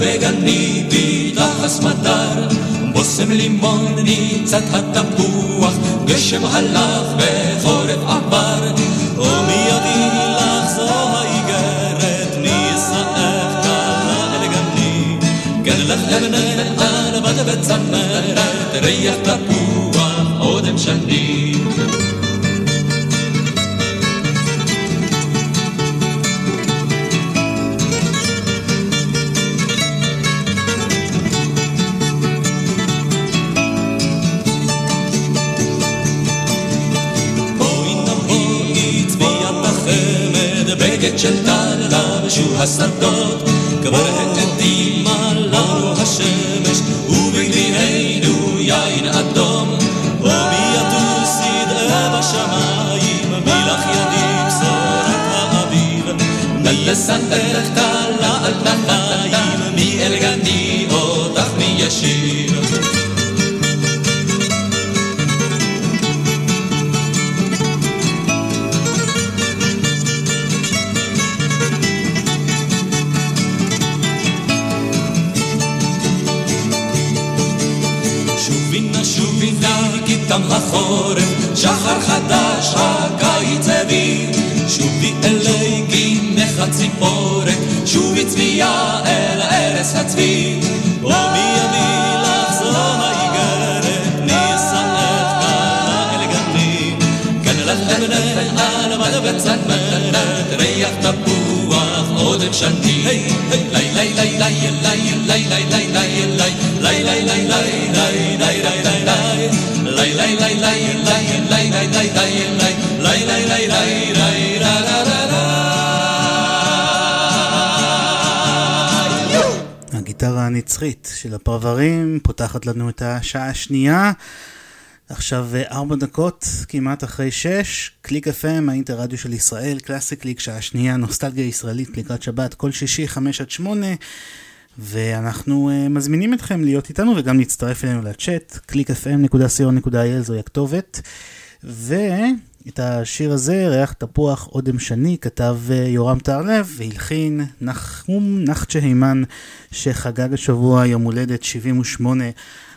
בגני בידס מדר, בושם לימון ניצת התפוח, גשם הלך וחורף עבר, ומי לך זו האיגרת, נישאך קלה אל גני, לך לבנה על בת וצמרת, ריח תפוח אודם חמד, בגד של טל לבשו השדות, כבר הקדימה לנו השמש, ובגדיענו יין אדום, וביתו סדרה בשמיים, מלך ידים בשורת האביב, נלסן דרך קלה על נחל תם החורף, שחר חדש, הקיץ הביא. שובי אלי גימך הציפורת, שובי צביה אל ערש הצבי. ומי יביא לך זו האיגרת, נישאך קלה אל גני. כאן לך לבנה על מד וצמרת, ריח תפוח עודן שני. לי לי לי לי לי לי לי לי לי לי הגיטרה הנצחית של הפרברים פותחת לנו את השעה השנייה. עכשיו ארבע דקות כמעט אחרי שש, קליק FM, האינטרדיו של ישראל, קלאסי קליק, שעה שנייה, נוסטלגיה ישראלית לקראת שבת, כל שישי, חמש עד שמונה. ואנחנו uh, מזמינים אתכם להיות איתנו וגם להצטרף אלינו לצ'אט, www.clickfm.co.il זוהי הכתובת. ואת השיר הזה, ריח תפוח אודם שני, כתב uh, יורם טהרלב והלחין נחום נחצ'ה הימן, שחגג השבוע יום הולדת 78.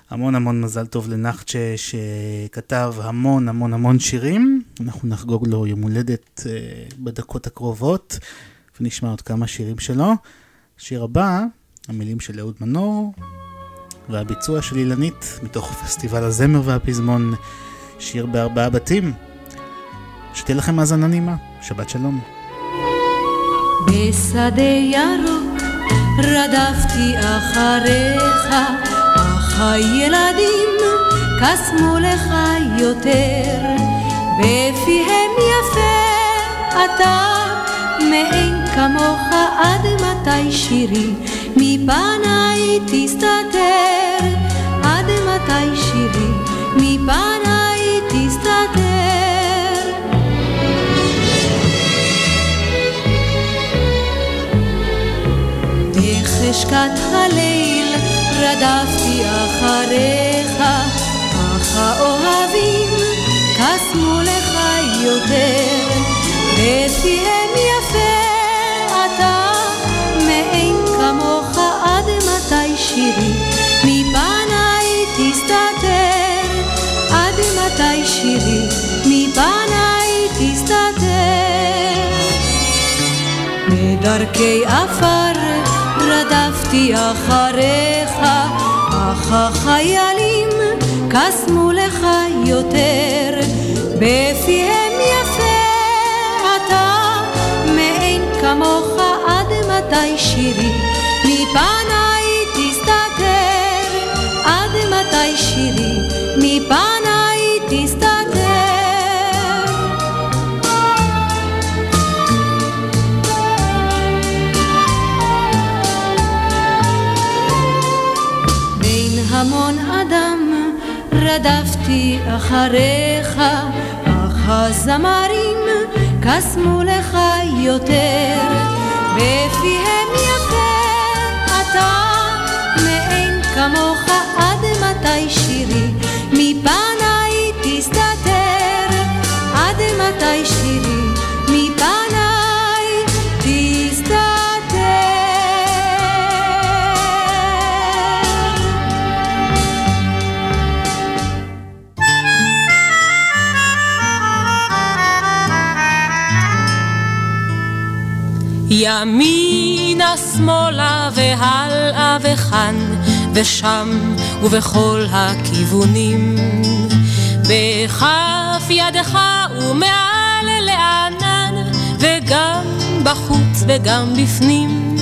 המון המון מזל טוב לנחצ'ה שכתב המון המון המון שירים. אנחנו נחגוג לו יום הולדת uh, בדקות הקרובות ונשמע עוד כמה שירים שלו. השיר הבא המילים של אהוד מנור, והביצוע של אילנית מתוך פסטיבל הזמר והפזמון, שיר בארבעה בתים. שתהיה לכם האזנה נעימה, שבת שלום. בשדה ירוק רדפתי אחריך, אך הילדים קסמו לך יותר, בפיהם יפה אתה מאין כמוך עד מתי שירי מפניי תסתתר, עד מתי שירי מפניי תסתתר. בחשכת הליל רדפתי אחריך, אך האוהבים קסמו לך יותר, בפיהם בדרכי עפר רדפתי אחריך. אך החיילים קסמו לך יותר. בפיהם יפה אתה מאין כמוך עד מתי שירי אחריך, אך הזמרים קסמו לך יותר, בפיהם יפה אתה מאין כמוך עד מתי שירי? מפניי תסתתר עד מתי שירי ימינה שמאלה והלאה וכאן ושם ובכל הכיוונים. בכף ידך ומעל לענן וגם בחוץ וגם בפנים.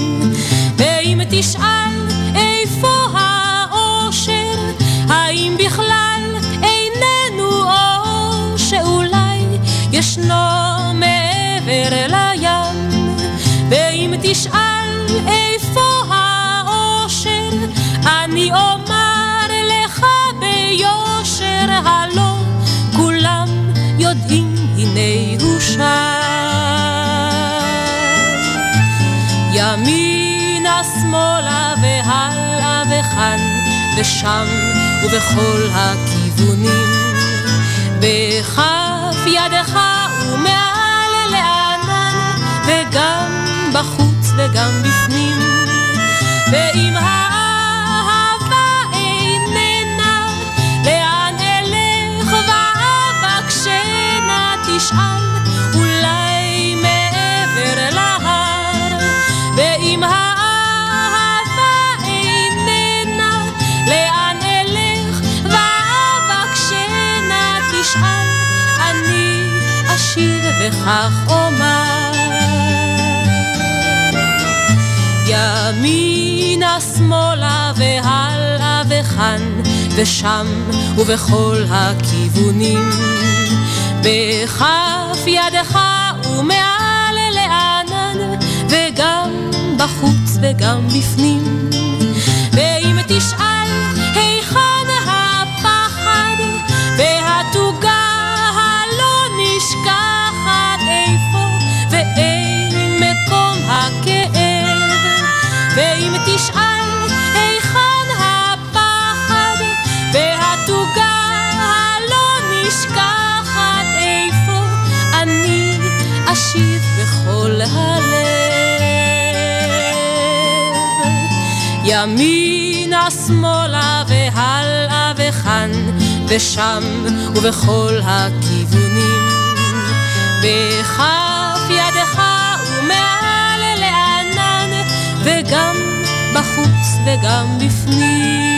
ואם תשאל איפה האושר האם בכלל איננו או שאולי ישנו מעבר ואם תשאל איפה האושר אני אומר לך ביושר הלא כולם יודעים הנה הוא שם. שמאלה והלאה וכאן ושם ובכל הכיוונים. בכף ידך ומעל לענן וגם בחוץ וגם בפנים. ואם ימינה שמאלה והלאה וכאן ושם ובכל הכיוונים. בכף ידך ומעל לענן וגם בחוץ וגם בפנים. ואם תשאל ימינה שמאלה והלאה וכאן ושם ובכל הכיוונים. בכף ידך ומעל לענן וגם בחוץ וגם בפנים.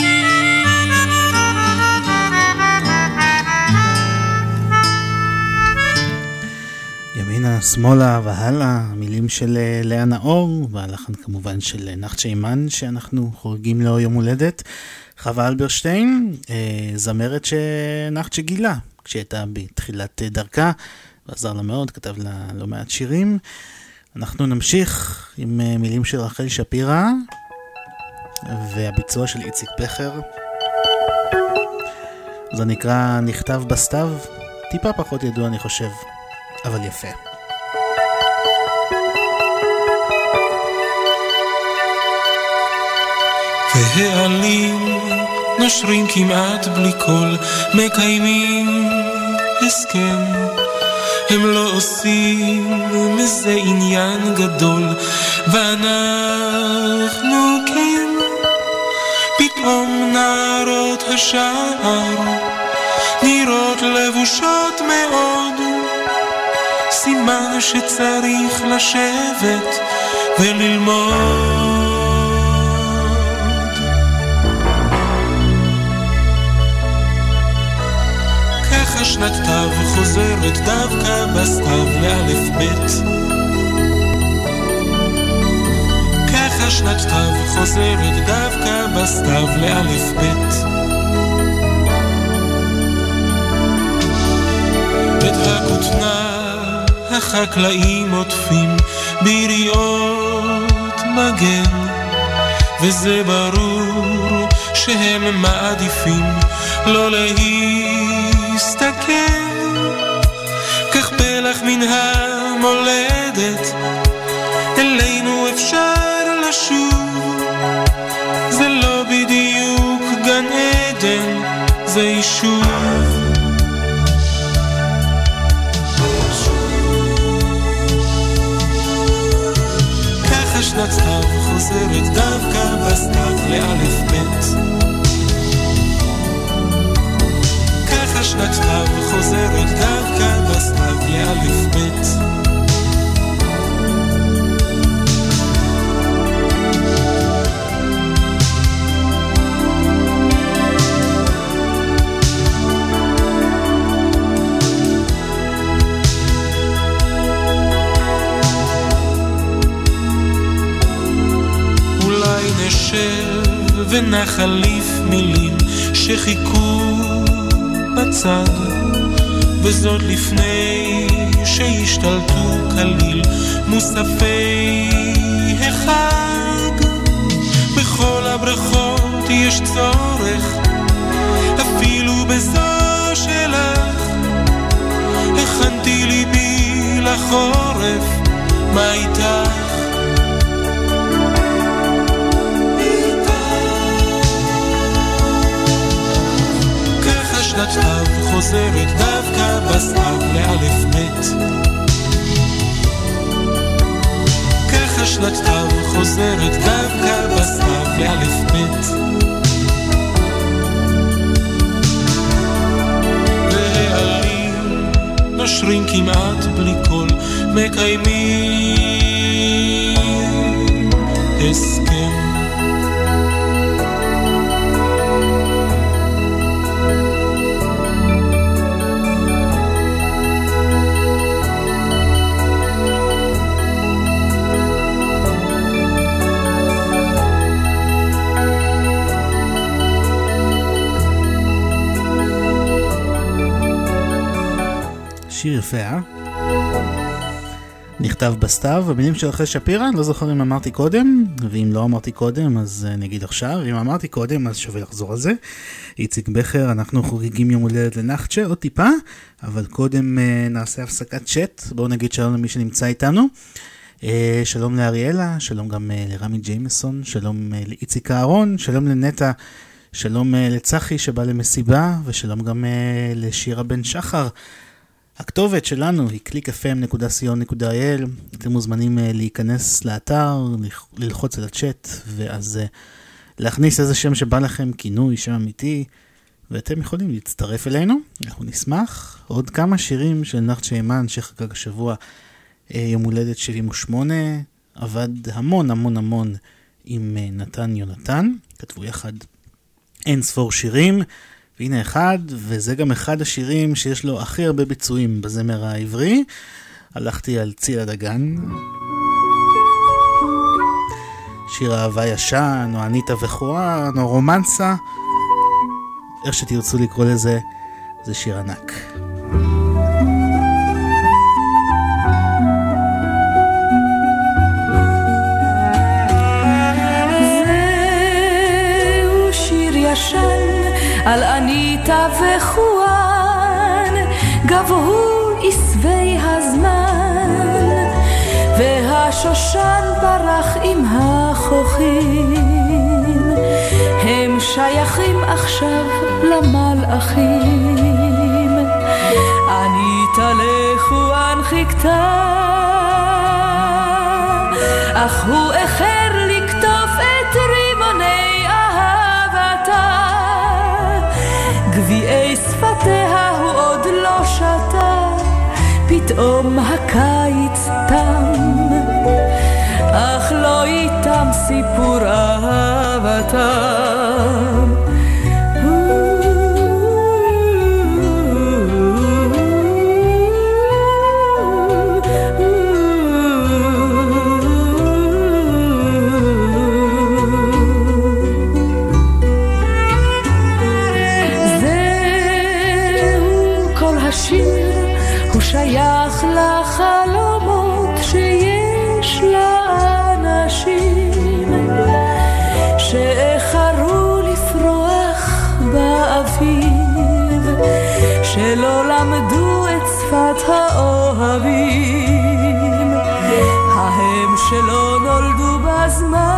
שמאלה והלאה, מילים של אה, לאה נאור, והלחן כמובן של אה, נחצ'ה אימן, שאנחנו חורגים לו יום הולדת. חווה אלברשטיין, אה, זמרת שנחצ'ה גילה, כשהייתה בתחילת דרכה, ועזר לה מאוד, כתב לה לא מעט שירים. אנחנו נמשיך עם מילים של רחל שפירא, והביצוע של איציק פכר. זה נקרא נכתב בסתיו, טיפה פחות ידוע אני חושב, אבל יפה. והעלים נושרים כמעט בלי קול, מקיימים הסכם. הם לא עושים מזה עניין גדול, ואנחנו כן. פתאום נערות השער נראות לבושות מאוד, סימן שצריך לשבת וללמוד. שנת תו חוזרת דווקא בסתיו לאלף בית. ככה שנת תו חוזרת דווקא בסתיו לאלף בית. את הכותנה החקלאים עוטפים ביריות מגן, וזה ברור שהם מעדיפים לא להסתכל, כך פלח מן המולדת, אלינו אפשר לשוב, זה לא בדיוק גן עדן, זה יישוב. שנת סתיו חוזרת דווקא בסתיו לאלף בית שנת סתיו חוזרת דווקא בסתיו לאלף בית. ונחליף מילים שחיכו בצד, וזאת לפני שהשתלטו כליל מוספי החג. בכל הברכות יש צורך, אפילו בזו שלך. הכנתי ליבי לחורף, מה איתך? סתיו חוזרת דווקא בסתיו לאלף בית. ככה שנת סתיו חוזרת דווקא בסתיו לאלף בית. והעלים נושרים כמעט בלי קול, מקיימים שיר יפה, אה? נכתב בסתיו, המילים של רחל שפירא, לא זוכר אם אמרתי קודם, ואם לא אמרתי קודם אז אני אגיד עכשיו, אם אמרתי קודם אז שווה לחזור על זה. איציק בכר, אנחנו חוגגים יום הולדת לנחצ'ה, עוד טיפה, אבל קודם uh, נעשה הפסקת צ'אט, בואו נגיד שלום למי שנמצא איתנו. Uh, שלום לאריאלה, שלום גם uh, לרמי ג'יימסון, שלום uh, לאיציק אהרון, שלום לנטע, שלום uh, לצחי שבא למסיבה, ושלום גם uh, לשירה בן שחר. הכתובת שלנו היא www.clickfm.co.il, אתם מוזמנים uh, להיכנס לאתר, ללחוץ על הצ'אט, ואז uh, להכניס איזה שם שבא לכם, כינוי, שם אמיתי, ואתם יכולים להצטרף אלינו, אנחנו נשמח. עוד כמה שירים של נחת שיימן שחגג השבוע uh, יום הולדת 78, עבד המון המון המון עם נתן יונתן, כתבו יחד אין ספור שירים. והנה אחד, וזה גם אחד השירים שיש לו הכי הרבה ביצועים בזמר העברי. הלכתי על ציל הדגן. שיר אהבה ישן, או אניטה וחואן, או רומנסה. איך שתרצו לקרוא לזה, זה שיר ענק. על אניטה וחואן גבהו עשבי הזמן והשושן ברח עם החוכים. הם שייכים עכשיו למלאכים. אניטה לחואן חיכתה אך הוא איחר שפתיה הוא עוד לא שתה, פתאום הקיץ תם, אך לא איתם סיפור אהבתם. את האוהבים, ההם שלא נולדו בזמן.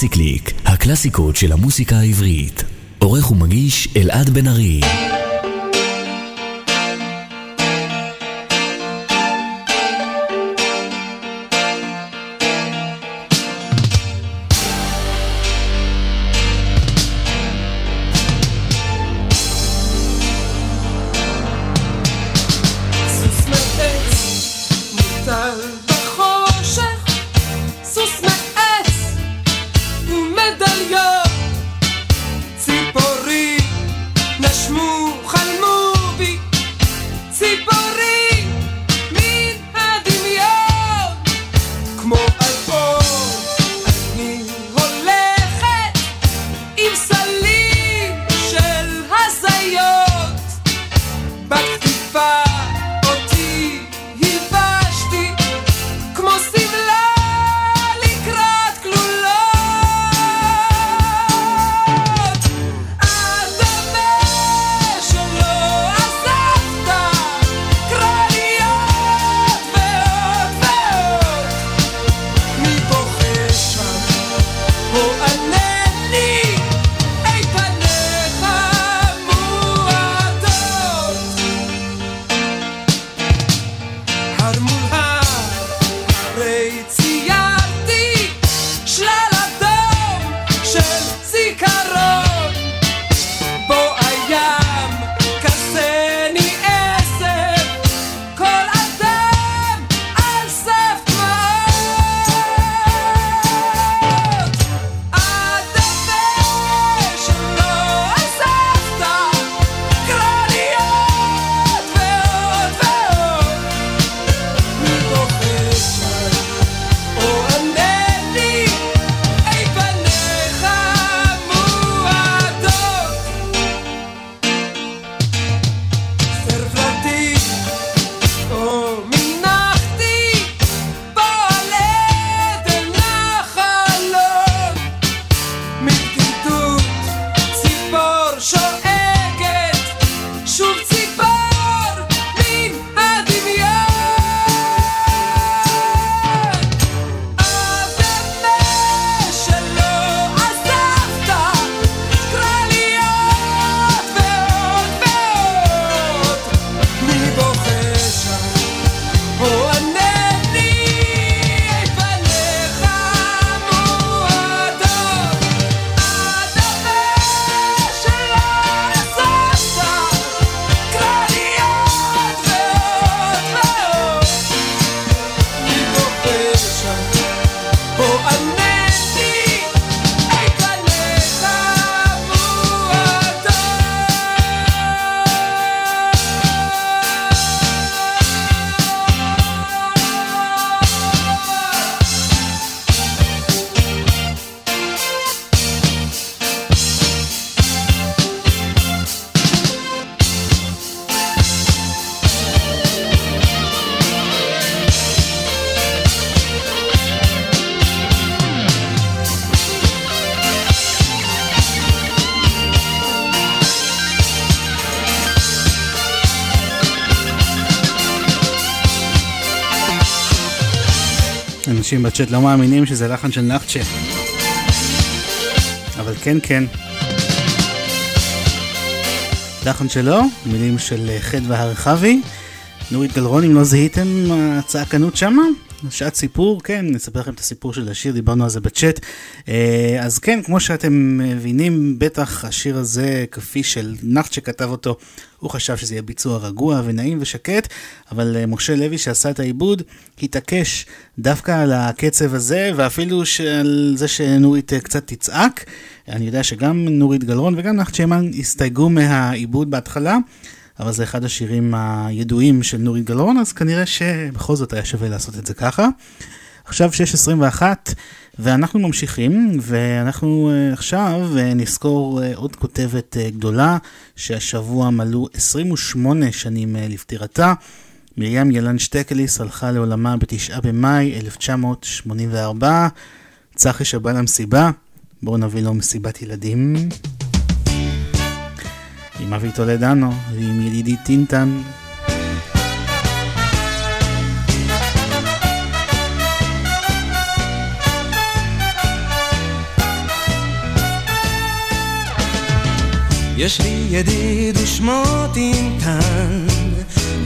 קלאסי קליק, הקלאסיקות של המוסיקה העברית. עורך ומגיש אלעד בן ארי. אנשים בצ'אט לא מאמינים שזה לחן של נחצ'ה. אבל כן, כן. לחן שלו, מילים של אה, חדווה הרחבי. נורית גלרון, אם לא זיהיתם הצעקנות שמה? שעת סיפור, כן, נספר לכם את הסיפור של השיר, דיברנו על זה בצ'אט. אה, אז כן, כמו שאתם מבינים, בטח השיר הזה, כפי של נחט שכתב אותו, הוא חשב שזה יהיה ביצוע רגוע ונעים ושקט, אבל אה, משה לוי שעשה את העיבוד, התעקש דווקא על הקצב הזה, ואפילו על זה שנורית אה, קצת תצעק. אני יודע שגם נורית גלרון וגם נחט שיימן הסתייגו מהעיבוד בהתחלה. אבל זה אחד השירים הידועים של נורית גלרון, אז כנראה שבכל זאת היה שווה לעשות את זה ככה. עכשיו 6.21 ואנחנו ממשיכים, ואנחנו uh, עכשיו uh, נזכור uh, עוד כותבת גדולה שהשבוע מלאו 28 שנים לפטירתה. מרים ילן שטקליס הלכה לעולמה בתשעה במאי 1984. צחי שבא למסיבה, בואו נביא לו מסיבת ילדים. עם אבי טולדנו ועם ידידי טינטן. יש לי ידיד ושמו טינטן,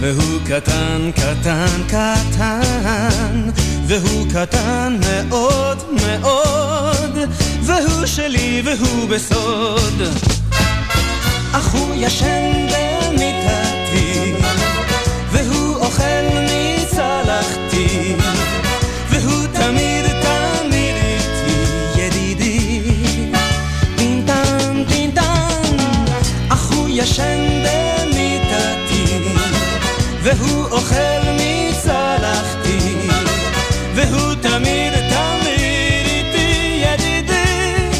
והוא קטן, קטן, קטן, והוא קטן מאוד מאוד, והוא שלי והוא בסוד. אך הוא ישן במיטתי, והוא אוכל מצלחתי, ישן במיטתי, והוא אוכל מצלחתי, והוא תמיד תמיד איתי ידידי.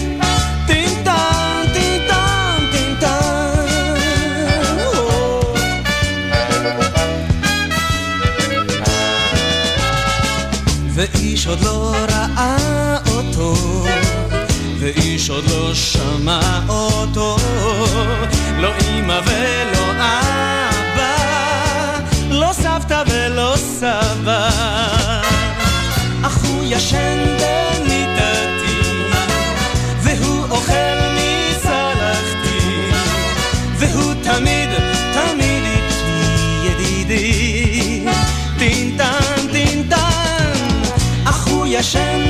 טינטן טינטן טינטן ואיש עוד לא ראה אותו, ואיש עוד לא שמע אותו, לא אמא ולא אבא, לא סבתא ולא סבא, אך הוא ישן במיטתי, והוא אוכל מצלחתי, והוא תמיד, תמיד איתי ידידי. טינטן, טינטן, אך הוא ישן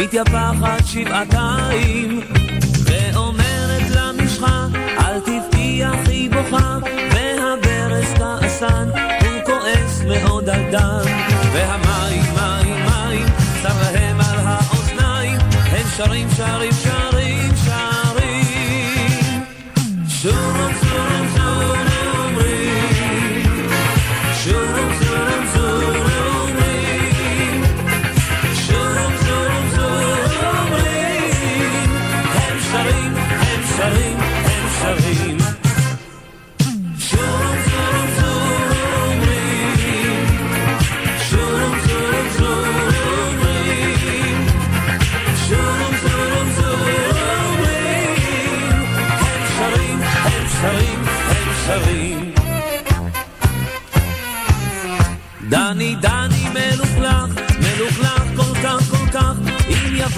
מתייפחת שבעתיים, ואומרת למשחה, אל תבכי אחי בוכה, והברז כעסן, הוא כועס מאוד על דן, והמים, מים, מים, שם להם על האוזניים, הם שרים, שרים, שרים.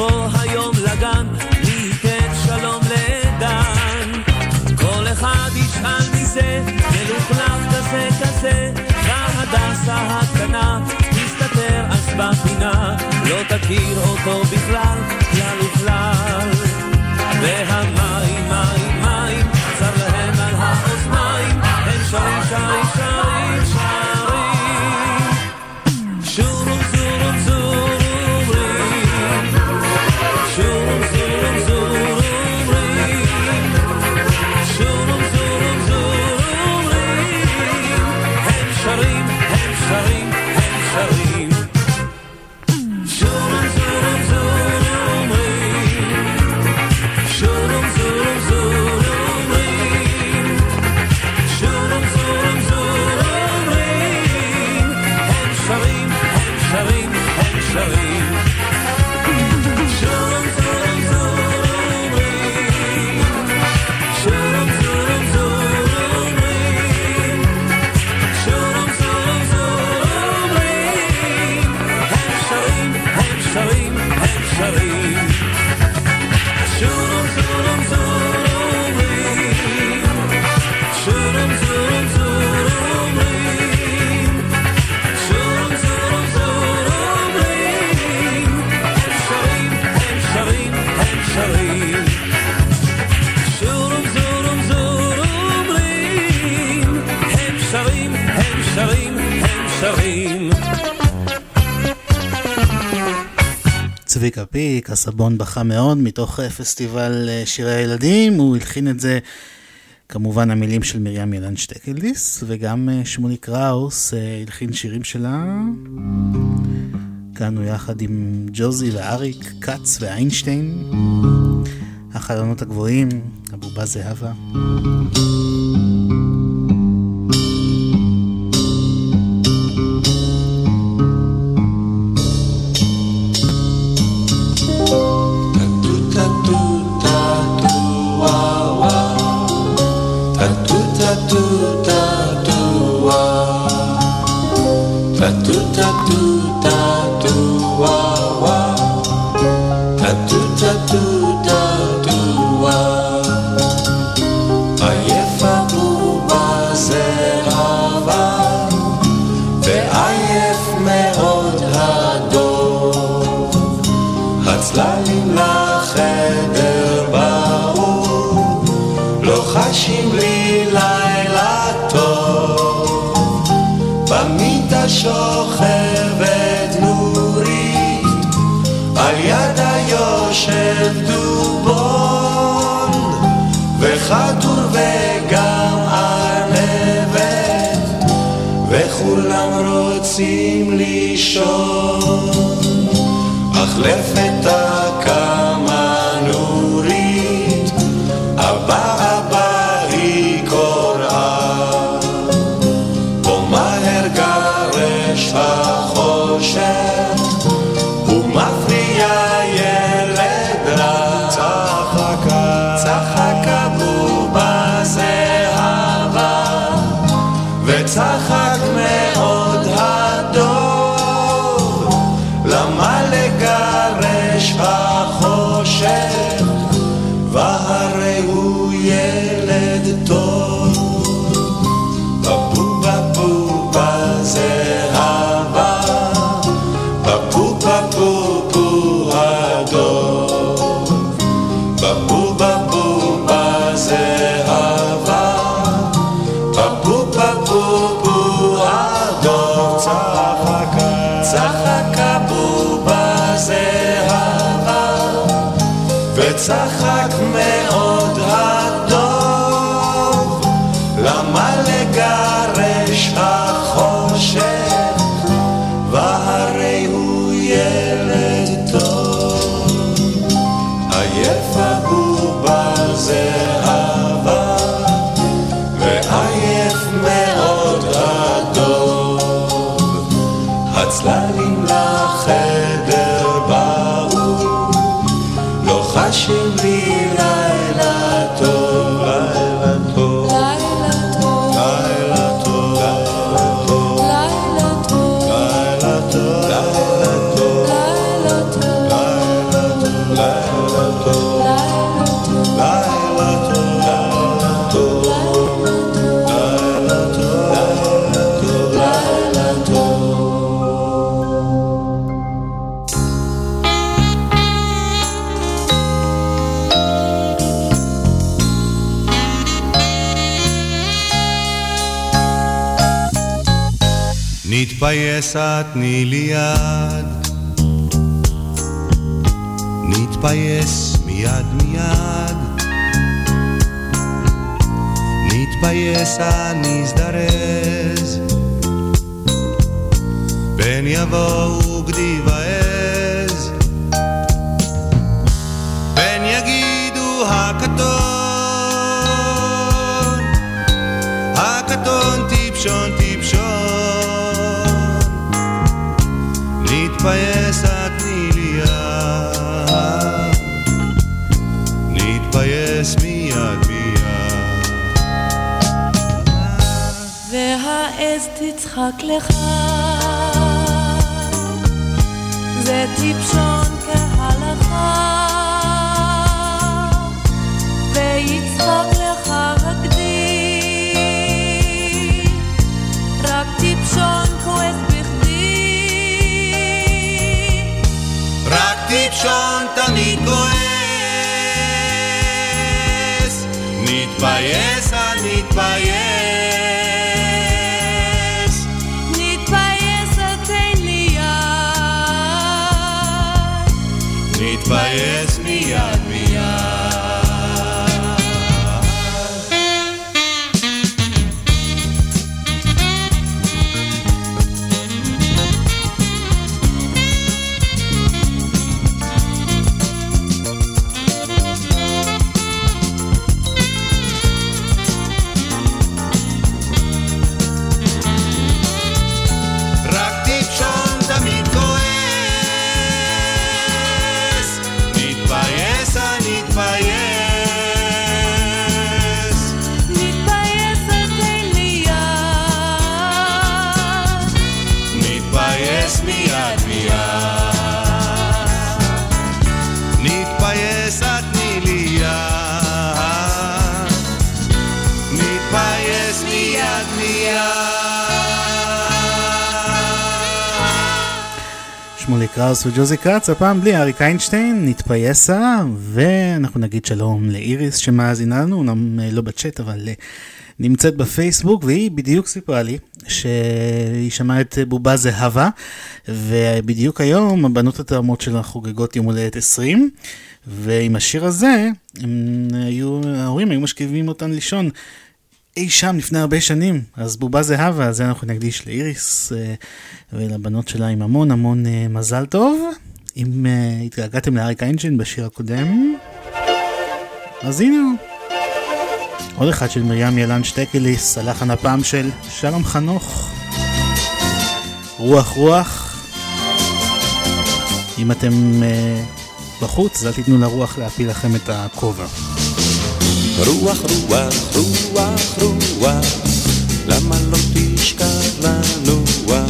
יבוא היום לגן, מי ייתן שלום לעדן. כל אחד ישאל מי זה, מלוכלך כזה כזה, והדסה הקטנה תסתתר אז בפינה, לא תכיר אותו בכלל, כלל וכלל. והמים, מים, מים, צר להם על האוזניים, הם שרים, שרים, שרים, צביקה פיק, הסבון בכה מאוד, מתוך אה, פסטיבל אה, שירי הילדים, הוא הלחין את זה, כמובן המילים של מרים ילן שטקלדיס, וגם אה, שמוני קראוס הלחין שירים שלה. כאן הוא יחד עם ג'וזי ואריק, כץ ואיינשטיין. החלונות הגבוהים, הבובה זהבה. לגרש בחושך והרי הוא ילד טוב נתפייס תני לי יד, נתפייס מיד מיד, נתפייס נזדרז, פן יבואו גדי תצחק לך, זה טיפשון כהלכה, ויצחק לך הגדי, רק טיפשון כועס בכדי. רק טיפשון תמיד כועס, נתפייס נתפייס, נתפייס שמולי קראוס וג'וזי כץ, הפעם בלי אריק איינשטיין, נתפייסה, ואנחנו נגיד שלום לאיריס שמאזינה לנו, אומנם אה, לא בצ'אט, אבל אה, נמצאת בפייסבוק, והיא בדיוק סיפרה לי שהיא שמעה את בובה זהבה, ובדיוק היום הבנות התאומות שלה חוגגות יום הולדת 20, ועם השיר הזה, היו, ההורים היו משכיבים אותן לישון. אי שם לפני הרבה שנים, אז בובה זהבה, זה אנחנו נקדיש לאיריס אה, ולבנות שלה עם המון המון אה, מזל טוב. אם אה, התגעגעתם לאריק איינשטיין בשיר הקודם, אז הנה הוא. עוד אחד של מרים ילן שטקליס, הלחן הפעם של שלום חנוך. רוח רוח. אם אתם בחוץ, אז אל תיתנו לרוח להפיל לכם את הכובע. רוח, רוח, רוח, רוח, למה לא תשכח לנוע?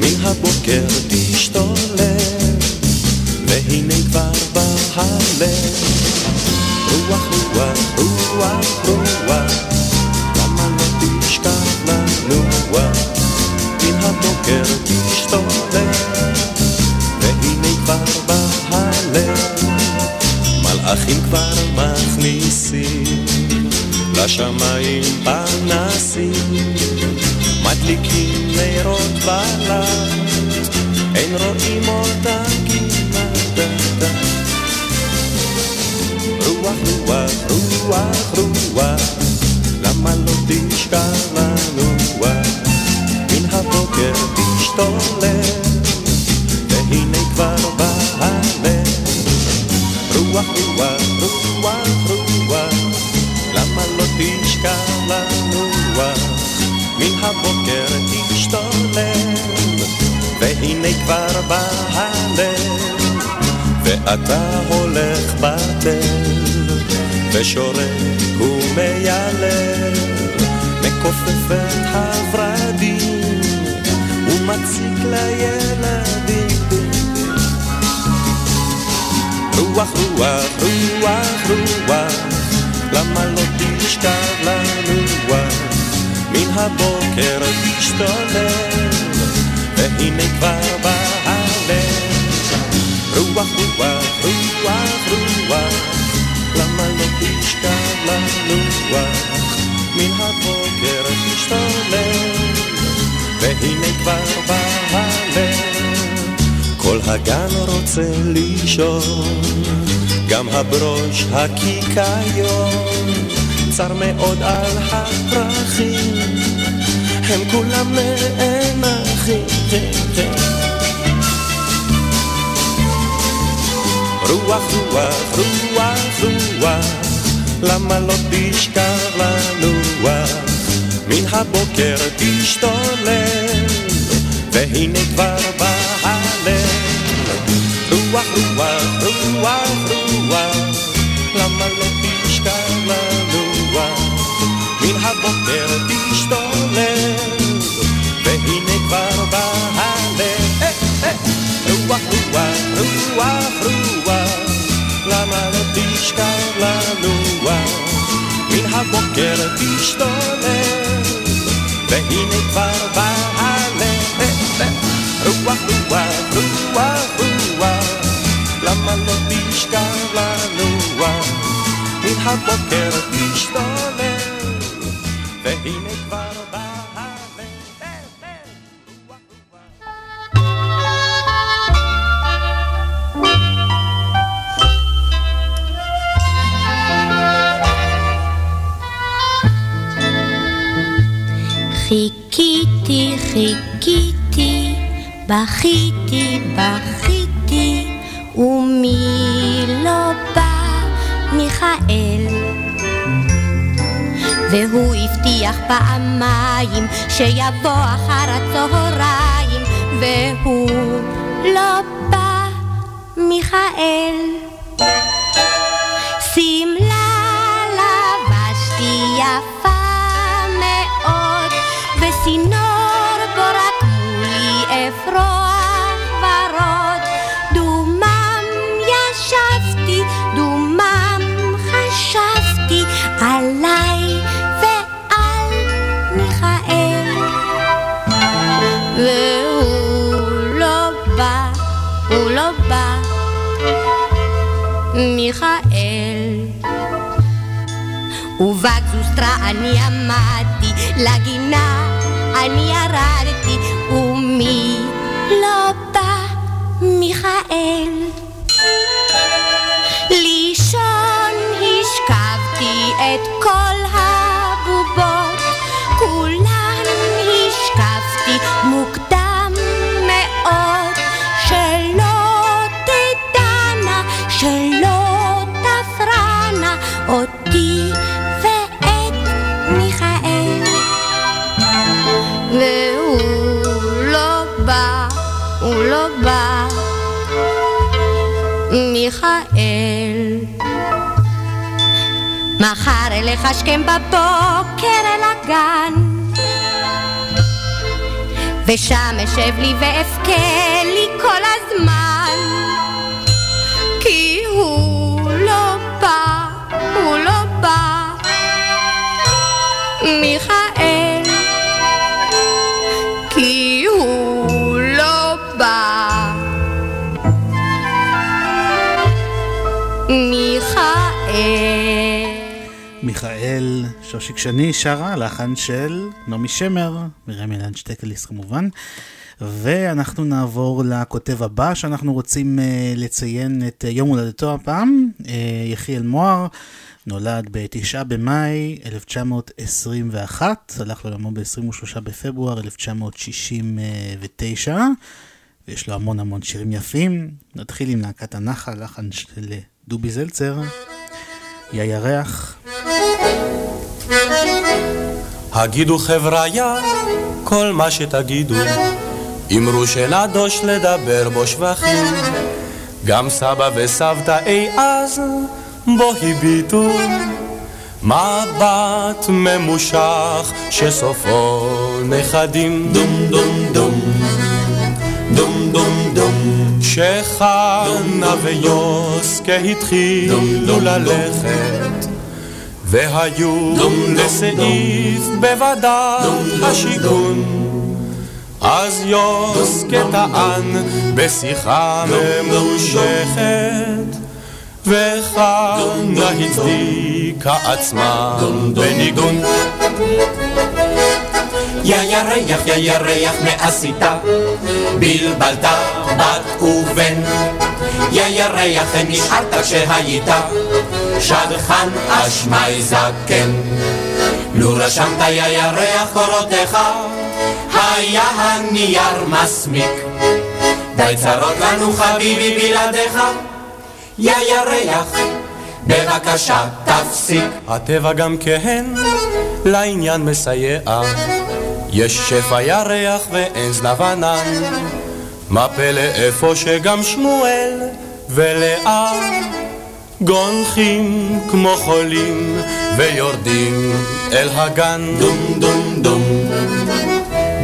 מן הבוקר תשתולל, והנה כבר בא הלב. רוח, רוח, רוח, רוח, למה לא תשכח לנוע? מן הבוקר תשתולל, והנה כבר בא הלב. מלאכים כבר מכניסים לשמיים פנסים, מדליקים נרות בלט, אין רואים אותה כמעט. רוח, רוח, רוח, רוח, הברוש הקיקיון, צר מאוד על הפרחים, הם כולם נאנחים. רוח, רוח, רוח, רוח, למה לא תשכח לנוח? מן הבוקר תשתולל, והנה כבר בא הלב. רוח, רוח, רוח, רוח, למה לא תשכח לנוח? מן הבוקר תשתולל, והנה כבר בא הלב. רוח, רוח, רוח, רוח, למה לא תשכח לנוח? מן הבוקר תשתולל, והנה כבר בא הלב. רוח, רוח, רוח, רוח, למה לא תשכח לנוח? מן הבוקר תשתולל, והנה כבר בא חיכיתי, חיכיתי, בכיתי, והוא הבטיח פעמיים שיבוא אחר הצהריים, והוא לא בא, מיכאל. אלך השכם בבוקר אל הגן, ושם אשב לי ואבכה לי כל הזמן, שושיק שני שרה, לחן של נעמי שמר, מרמי לנשטקליס כמובן. ואנחנו נעבור לכותב הבא שאנחנו רוצים uh, לציין את uh, יום הולדתו הפעם, uh, יחיאל מוהר, נולד ב-9 במאי 1921, הלך לעולמו ב-23 בפברואר 1969, ויש לו המון המון שירים יפים. נתחיל עם להקת הנחל, לחן של דובי זלצר, יא ירח. הגידו חבריה כל מה שתגידו, אמרו שנדוש לדבר בו שבחים. גם סבא וסבתא אי אז בו הביטו. מבט ממושך שסופו נכדים? דום דום דום. דום דום דום. שחנה ויוסקה התחילו ללכת והיו לסעיף בוודאי השיכון. אז יוסקה טען בשיחה ממושכת וחנה הצדיקה עצמה בניגון. יא יא ירח, יא ירח, מה עשית? בלבלת בת ובן. יא ירח, נשארת כשהיית שדכן אשמי זקן. לו רשמת יא ירח קורותיך, היה הנייר מסמיק. די צרות לנו חביבי בלעדיך, יא ירח, בבקשה תפסיק. הטבע גם כהן לעניין מסייע. יש שפע ירח ואין זנב ענן. מה פלא איפה שגם שמואל ולאה גונחים כמו חולים ויורדים אל הגן. דום דום דום.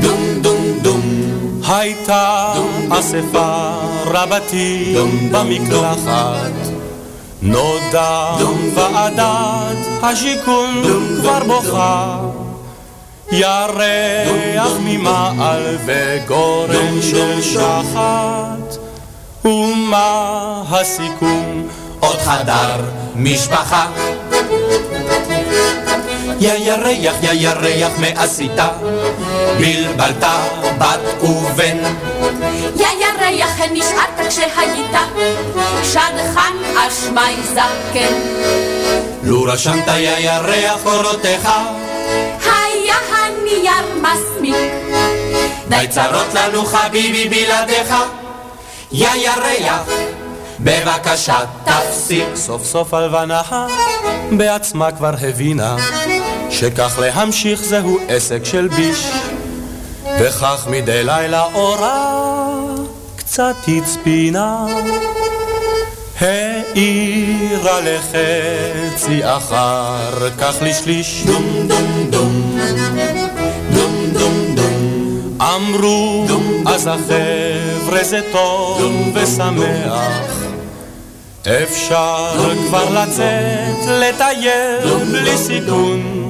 דום דום דום. הייתה אספה רבתי במקלחת. נודע ועדת השיכון כבר בוכה. ירח ממעל וגורן של שחת. ומה הסיכום? עוד חדר משפחה יא ירח, יא ירח, מה עשית? בלבלת בת ובן. יא ירח, נשארת כשהיית שדכן אשמי זקן. לו רשמת יא ירח קורותיך, היה הנייר מסמיק. די צרות לנו חביבי בלעדיך, יא ירח, בבקשה תפסיק. סוף סוף הלבנה בעצמה כבר הבינה שכך להמשיך זהו עסק של ביש. וכך מדי לילה אורה קצת הצפינה. העירה לחצי אחר כך לשליש. דום דום דום. דום דום דום. אמרו אז החבר'ה זה טוב ושמח אפשר כבר לצאת לטייל בלי סיכון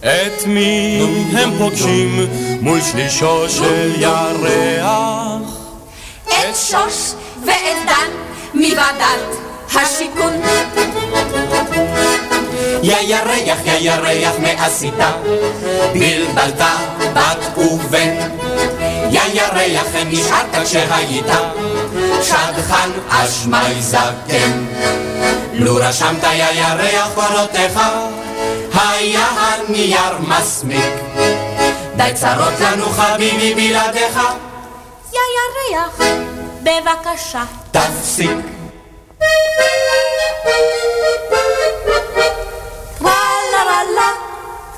את מי הם פוגשים מול שלישו של ירח? את שוש ואת דן מוועדת השיכון. יא ירח, יא ירח, מה עשית? בלבלת בת ובן. יא ירח, נשארת כשהיית שדכן אשמי זקן. לו רשמת יא ירח קורותיך, היה הנייר מסמיק. די צרות לנו חביבי בלעדיך, יא ירח, בבקשה. תפסיק. טרלרלה,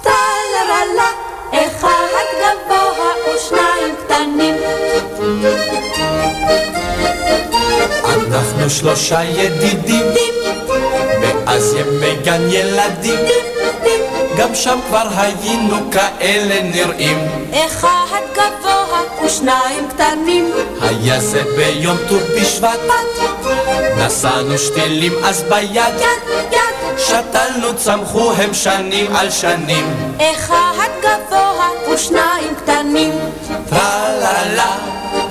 טרלרלה, אחד גבוה ושניים קטנים. אנחנו שלושה ידידים, מאז ימי גן ילדים, גם שם כבר היינו כאלה נראים. אחד גבוה ושניים קטנים. היה זה ביום ט"ו בשבט, נשאנו שתילים אז ביד, יד, יד, שתלנו צמחו הם שנים על שנים. אחד גבוה ושניים קטנים.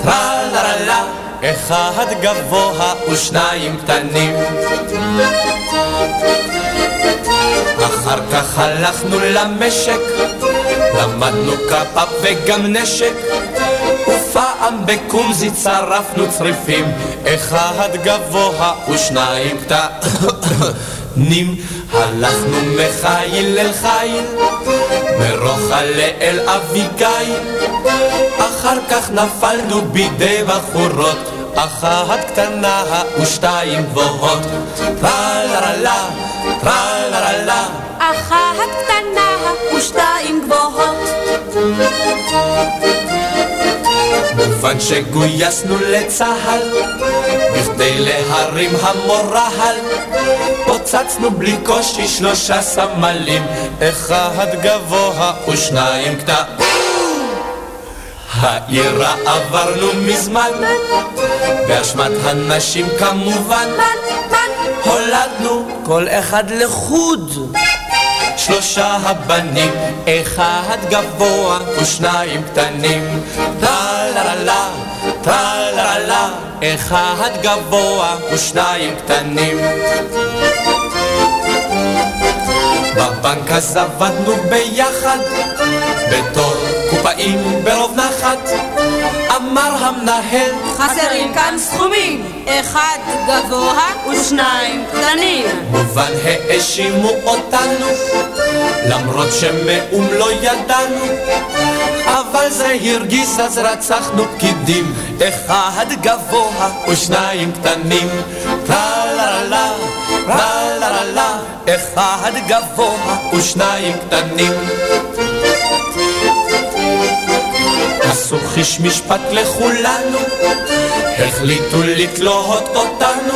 טרללה, אחד גבוה ושניים קטנים. אחר כך הלכנו למשק, למדנו קפ"פ וגם נשק, ופעם בקומזי צרפנו צריפים, אחד גבוה ושניים קטנים. הלכנו מחיל אל חיל, מרוחלה אל אביגיל, אחר כך נפלנו בידי בחורות, אחת קטנה ושתיים גבוהות. טרללה, טרללה, אחת קטנה ושתיים גבוהות. מובן שגויסנו לצה"ל, בכדי להרים המורל, פוצצנו בלי קושי שלושה סמלים, אחד גבוה ושניים קטנים. העירה עברנו מזמן, באשמת הנשים כמובן, הולדנו כל אחד לחוד. שלושה הבנים, אחד גבוה ושניים קטנים. טרללה, טרללה, אחד גבוה ושניים קטנים. בבנק אז עבדנו ביחד, בתור רואים ברוב נחת. אמר המנהל, חסרים כאן סכומים, אחד גבוה ושניים קטנים. מובן האשימו אותנו, למרות שמאום לא ידענו. אבל זה הרגיס אז רצחנו פקידים, אחד גבוה ושניים קטנים. טה-לה-לה, טה-לה-לה, אחד גבוה ושניים קטנים. עשו חיש משפט לכולנו, החליטו לתלות אותנו.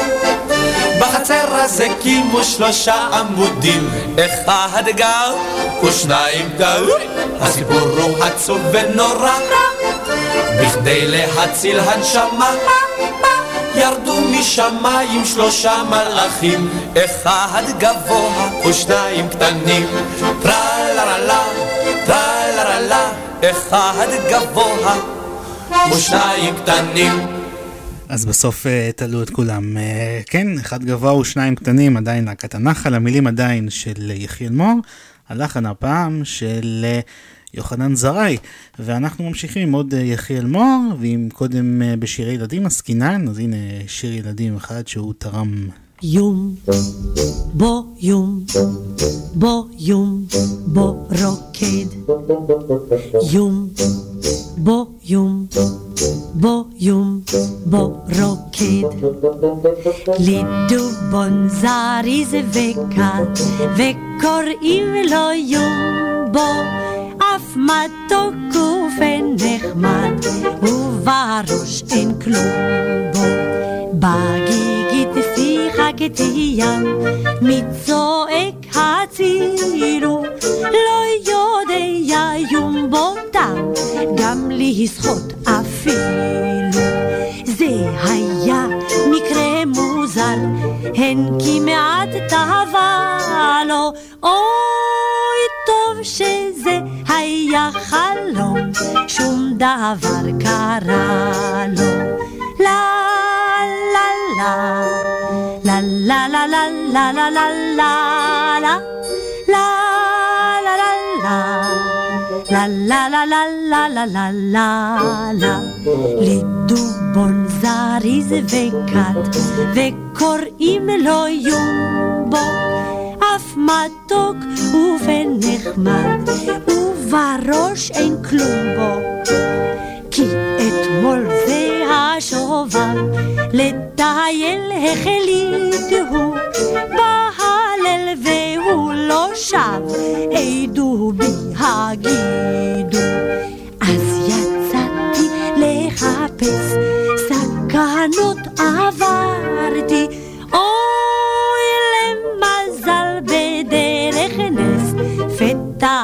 בחצר הזה קימו שלושה עמודים, אחד גר ושניים גר. הסיפור הוא עצוב ונורא, בכדי להציל הנשמה. ירדו משמיים שלושה מלאכים, אחד גבוה ושניים קטנים. טרה-לה-לה, טרה-לה-לה, אחד גבוה ושניים קטנים. אז בסוף uh, תלו את כולם. Uh, כן, אחד גבוה ושניים קטנים, עדיין להקת הנחל, המילים עדיין של יחיאל מור, הלחן הפעם של uh, יוחנן זרעי. ואנחנו ממשיכים עם עוד יחיאל מור, ואם קודם uh, בשירי ילדים עסקינן, אז הנה שיר ילדים אחד שהוא תרם. יום, בו יום, בו יום, בו רוקד. יום, בו יום, בו יום, בו רוקד. לדובון זריז וקט, וקוראים לו יומבו, אף מתוק ונחמד, ובראש אין כלום בו. בגיגית ים, מי צועק הצילו, לא יודע יומבו תם, גם לשחות אפילו. זה היה מקרה מוזר, הן כמעט תאווה לו, אוי טוב שזה היה חלום, שום דבר קרה לו. לה לה לה לה לה לה לה לה לה לה לה לה לה לה לה לה לה לה לה לה לדובון זריז וקט וקוראים לו יומבו אף מתוק ונחמד ובראש אין כלום בו כי אתמול זה השובב לטייל החליט הוא. בהלל והוא לא שב עדו בי הגידו. אז יצאתי לחפש סכנות עברתי. אוי למזל בדרך נס פתע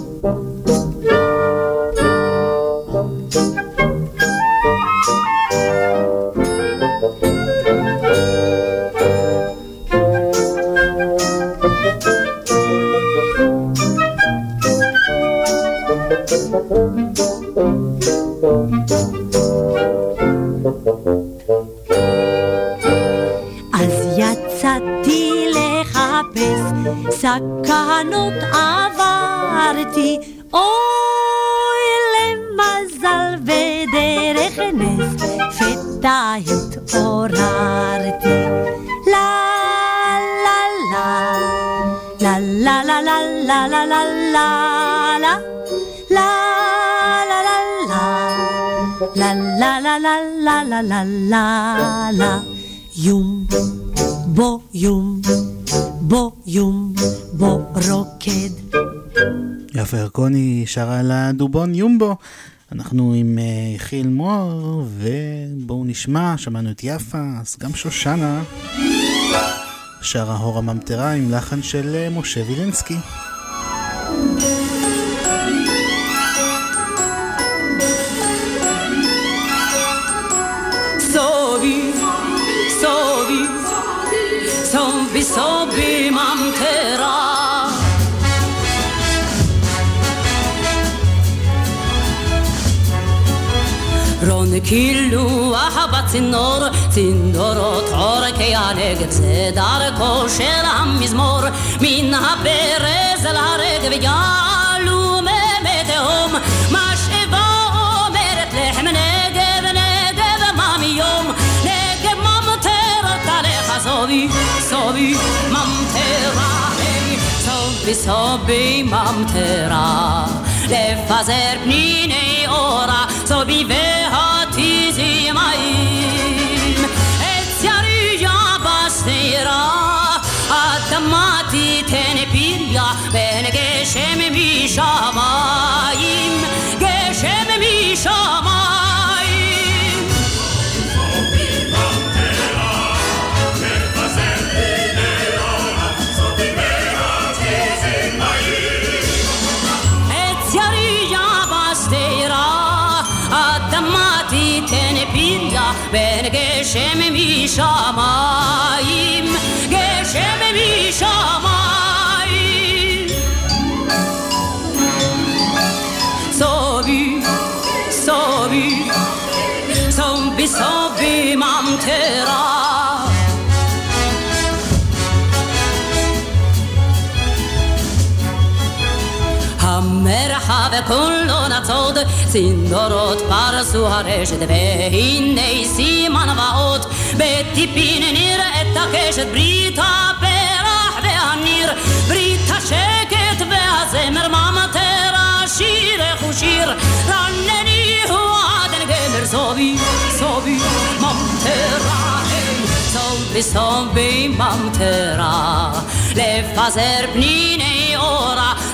אז יצאתי לחפש סכנות עברתי אוי למזל בדרך נס פתע התעוררתי לה לה לה לה לה לה לה לה לה לה לה לה לה לה לה לה לה לה יום בו יום בו יום בו רוקד יפה ירקוני שרה על הדובון יומבו. אנחנו עם אה, יחיאל מור, ובואו נשמע, שמענו את יפה, אז גם שושנה שרה הור הממטרה עם לחן של אה, משה וילנסקי. סובי, סובי, viso בממטרה. רון קילוח בצינור, צינורות עורקי הנגב, זה דרכו של המזמור, מן הברז אל הרגב יער סובי סובי ממטרה, לפזר פניני אורה, סובי והתיזי מים, עץ יריה בשדרה, אדמה תיתן פריה, בין גשם משמיים, גשם משמיים, גשם משמיים. סובי, סובי, סובי סובי ממטרה. המרחב כולו נצוד, צינורות פרסו הרשת, והנה סימן ואות, בטיפין נראית הקשת, ברית הפרח והניר, ברית השקט והזמר, ממטרה שירך ושיר, רנני הוא עדן גמר, סובי, סובי, ממטרה, היי, סובי, סובי, ממטרה, לפזר פניני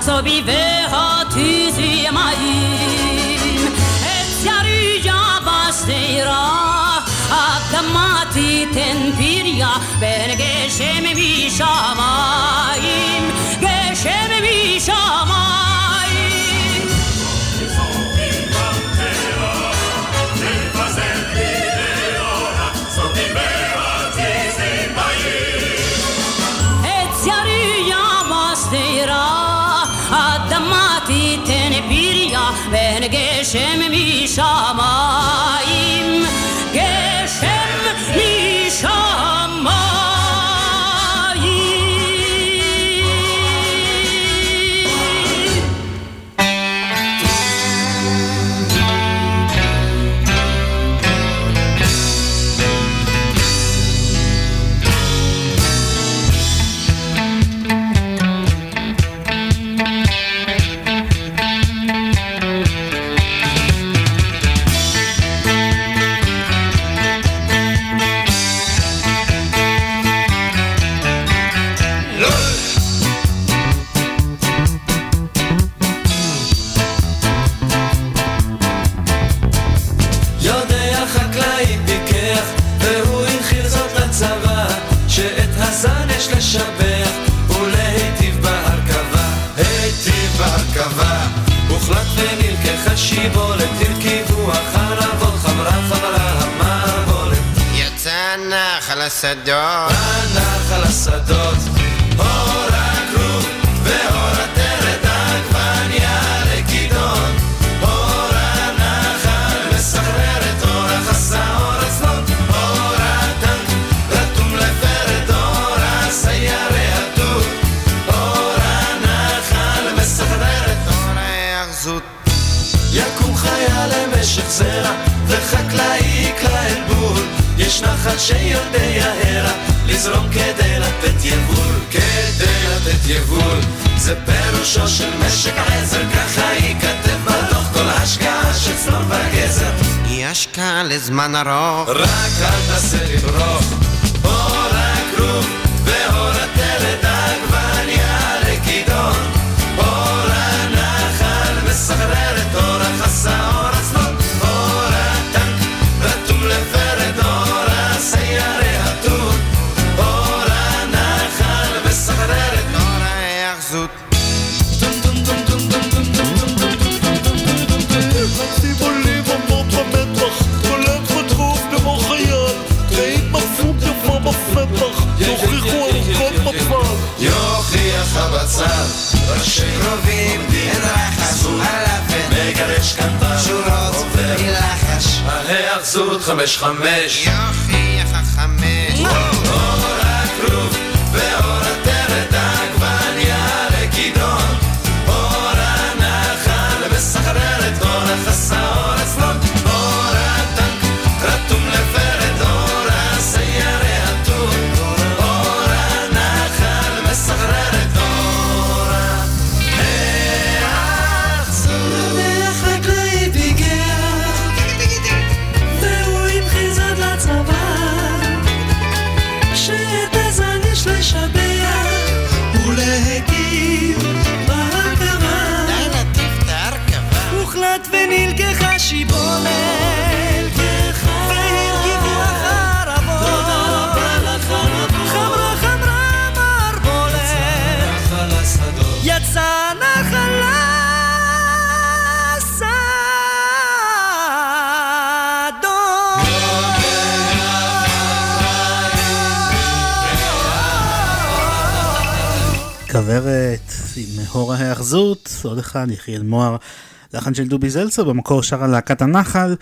אורה, סובי והתיזי מים, עץ יריה בשדרה, אדמה תיתן פריה, בין גשם משמיים, גשם משמיים. בין השדות. הנחל השדות, שיודע הרה, לזרום כדי לתת יבול, כדי לתת יבול. זה פירושו של משק עזר, ככה ייכתב בדוח כל השקעה של צנור וגזר. היא השקעה לזמן ארוך. רק אל תעשה לברוך, הבצל, ראשי קרובים, אין רחש, עלפת, מגרש קנטר, שורות, חמש ההיאחזות חמש חמש. יופי החמש אור הכרוב ואור עטרת כוורת עם הור ההאחזות, עוד אחד, יחיאל מוהר, לחן של דובי זלצר, במקור שרה להקת הנחל.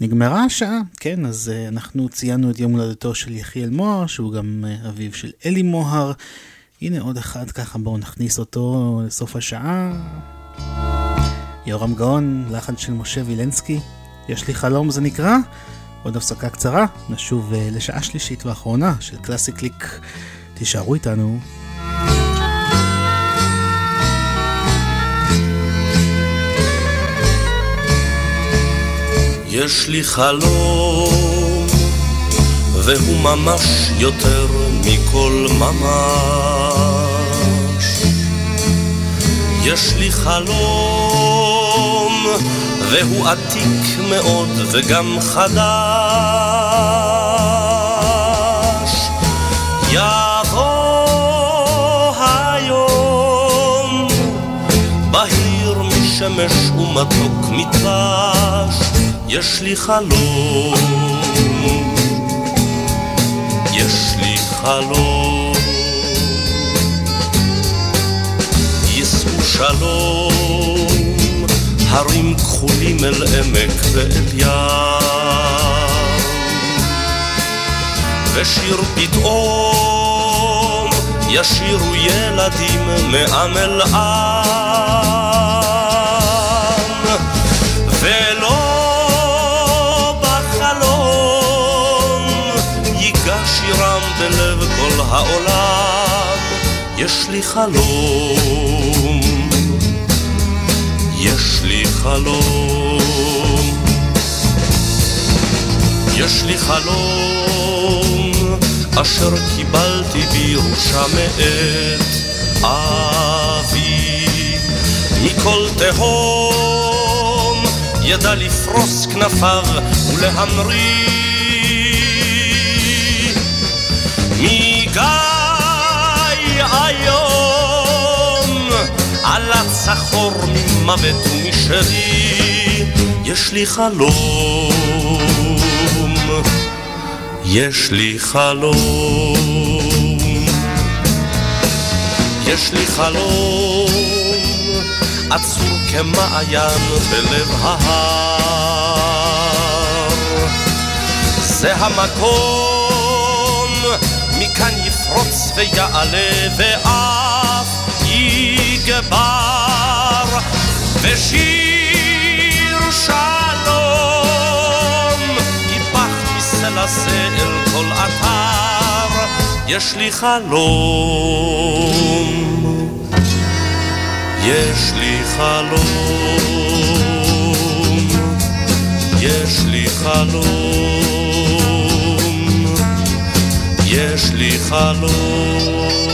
נגמרה השעה, כן, אז uh, אנחנו ציינו את יום הולדתו של יחיאל מוהר, שהוא גם uh, אביו של אלי מוהר. הנה עוד אחד ככה, בואו נכניס אותו לסוף השעה. יורם גאון, לחן של משה וילנסקי, יש לי חלום זה נקרא. עוד הפסקה קצרה, נשוב uh, לשעה שלישית ואחרונה של קלאסי קליק. תישארו איתנו. יש לי חלום, והוא ממש יותר מכל ממש. יש לי חלום, והוא עתיק מאוד וגם חדש. יבוא היום, בהיר משמש ומתוק מדבש. יש לי חלום, יש לי חלום, יישאו שלום, הרים כחולים אל עמק ואל ים, ושיר פתאום ישירו ילדים מעם אל עם, יש לי חלום, יש לי חלום, יש לי חלום, אשר קיבלתי בירושה מאת אבי, מכל תהום ידע לפרוס כנפיו ולהמריא. מגיא היום. עלת סחור ממוות ומשרי יש לי חלום. יש לי חלום. יש לי חלום עצור כמעיין בלב ההר. זה המקום ויעלה ואף יגבר ושיר שלום ייפח מסלע אל כל אתר יש לי חלום. יש לי חלום. יש לי חלום יש לי חלום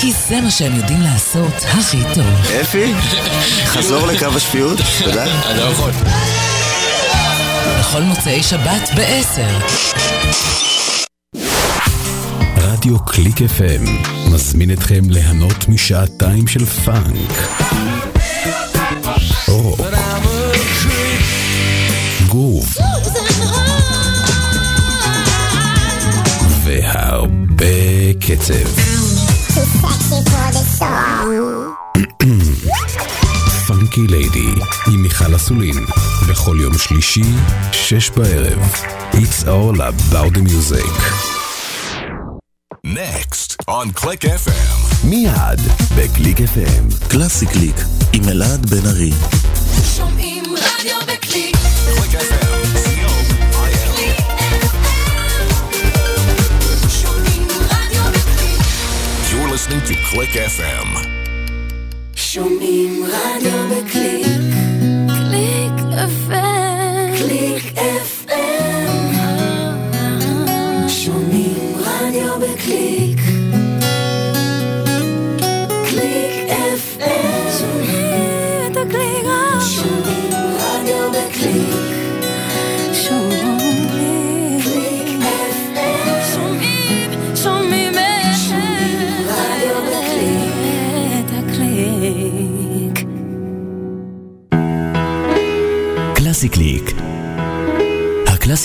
כי זה מה שהם יודעים לעשות הכי טוב. אפי, חזור לקו השפיות, תודה. אני לא יכול. בכל מוצאי שבת ב-10. רדיו קליק FM מזמין אתכם ליהנות משעתיים של פאנק. רוק. גרוב. והרבה קצב. Funky Lady עם מיכל אסולין בכל יום שלישי, שש בערב. It's all about the music. Next on Click FM. מיד בקליק FM. קלאסי קליק עם אלעד בן ארי. שומעים רדיו בקליק. Click FM. listening to Click FM. שומעים רדיו בקליק. קליק FM.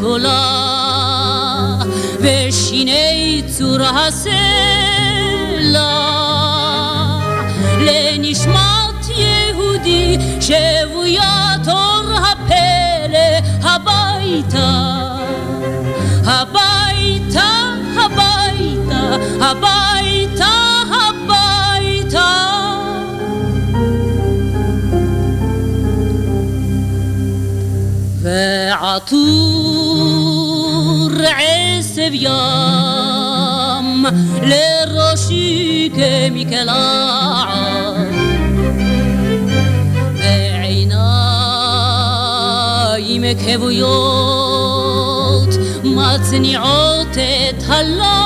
מצולה ושיני צור הסלע לנשמת יהודי שבוית לראשי כמקלעת בעיניים כבויות מצניעות את הלהט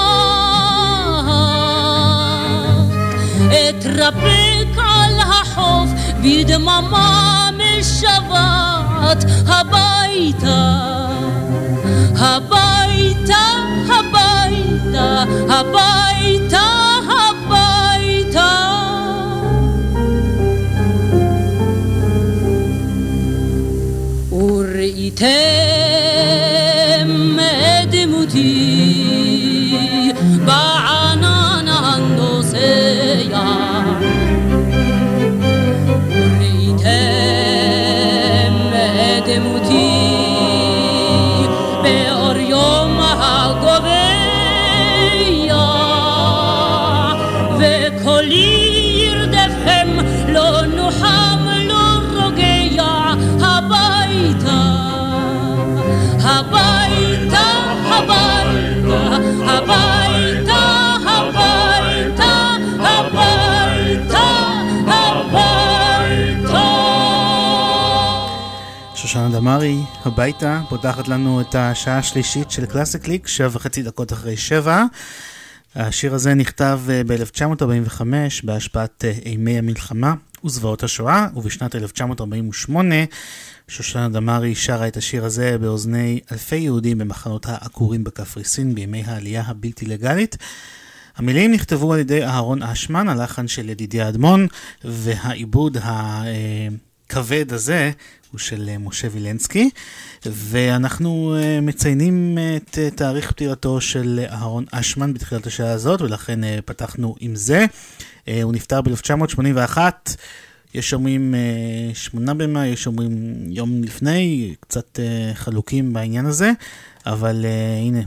אתרפק על החוף בדממה משוועת הביתה הביתה הביתה הביתה הביתה. וראיתם דמארי הביתה, פותחת לנו את השעה השלישית של קלאסי קליק, שבע וחצי דקות אחרי שבע. השיר הזה נכתב אה, ב-1945 בהשפעת אה, אימי המלחמה וזוועות השואה, ובשנת 1948 שושנה דמארי שרה את השיר הזה באוזני אלפי יהודים במחנות העקורים בקפריסין בימי העלייה הבלתי לגלית. המילים נכתבו על ידי אהרון אשמן, הלחן של ידידיה אדמון, והעיבוד הכבד הזה הוא של אה, משה וילנסקי, ואנחנו אה, מציינים את אה, תאריך פטירתו של אהרון אשמן בתחילת השעה הזאת, ולכן פתחנו עם זה. הוא נפטר ב-1981. יש אומרים שמונה במאי, יש אומרים יום לפני, קצת חלוקים בעניין הזה, אבל הנה,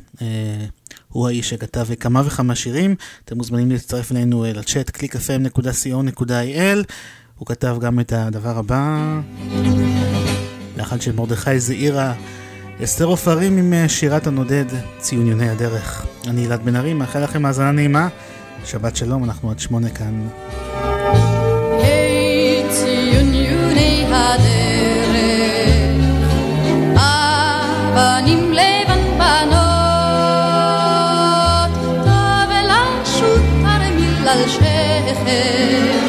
הוא האיש שכתב כמה וכמה שירים. אתם מוזמנים להצטרף אלינו לצ'אט www.clickfm.co.il. הוא כתב גם את הדבר הבא. לחן של מרדכי זעירה, אסתר עופרים עם אה, שירת הנודד, ציון יוני הדרך. אני אלעד בן ארי, מאחל לכם האזנה נעימה. שבת שלום, אנחנו עד שמונה כאן. שכם.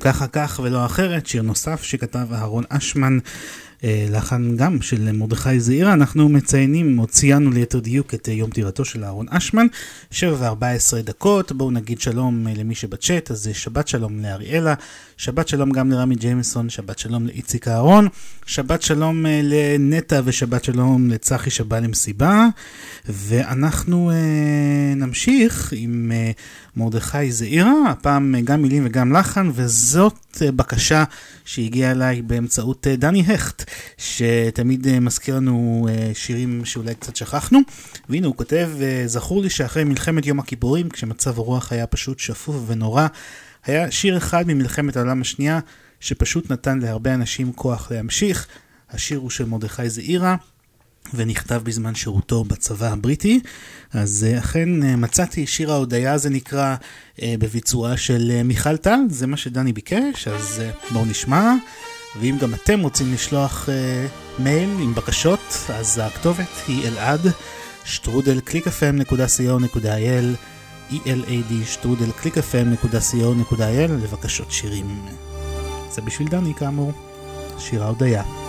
ככה כך ולא אחרת, שיר נוסף שכתב אהרון אשמן, אה, לחן גם של מרדכי זעירה. אנחנו מציינים, או ציינו ליתר דיוק את אה, יום פטירתו של אהרון אשמן, 7 ו-14 דקות. בואו נגיד שלום אה, למי שבצ'אט, אז אה, שבת שלום לאריאלה, שבת שלום גם לרמי ג'יימסון, שבת שלום לאיציק אהרון, שבת שלום לנטע ושבת שלום לצחי שבא למסיבה. ואנחנו אה, נמשיך עם אה, מרדכי זעירה, הפעם גם מילים וגם לחן, וזאת אה, בקשה שהגיעה אליי באמצעות אה, דני הכט, שתמיד אה, מזכיר לנו שירים שאולי קצת שכחנו. והנה הוא כותב, זכור לי שאחרי מלחמת יום הכיפורים, כשמצב הרוח היה פשוט שפוף ונורא, היה שיר אחד ממלחמת העולם השנייה, שפשוט נתן להרבה אנשים כוח להמשיך. השיר הוא של מרדכי זעירה. ונכתב בזמן שירותו בצבא הבריטי. אז אה, אכן אה, מצאתי, שיר ההודיה זה נקרא אה, בביצועה של מיכל טל, זה מה שדני ביקש, אז בואו נשמע. ואם גם אתם רוצים לשלוח מייל עם בקשות, אז הכתובת היא אלעד, שטרודל clickfm.co.il, elad שטרודל clickfm.co.il לבקשות שירים. זה בשביל דני כאמור, שיר ההודיה.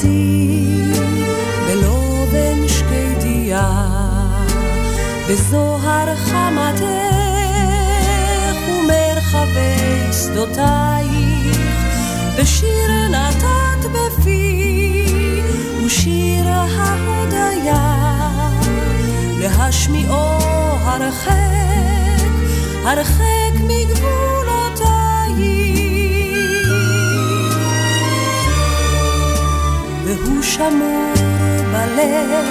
ארצי בלובן שקדיה בזוהר חמתך ומרחבי שדותייך בשיר נתת בפי ושיר ההודיה להשמיעו הרחק הרחק מגבולותייך שמור בלב,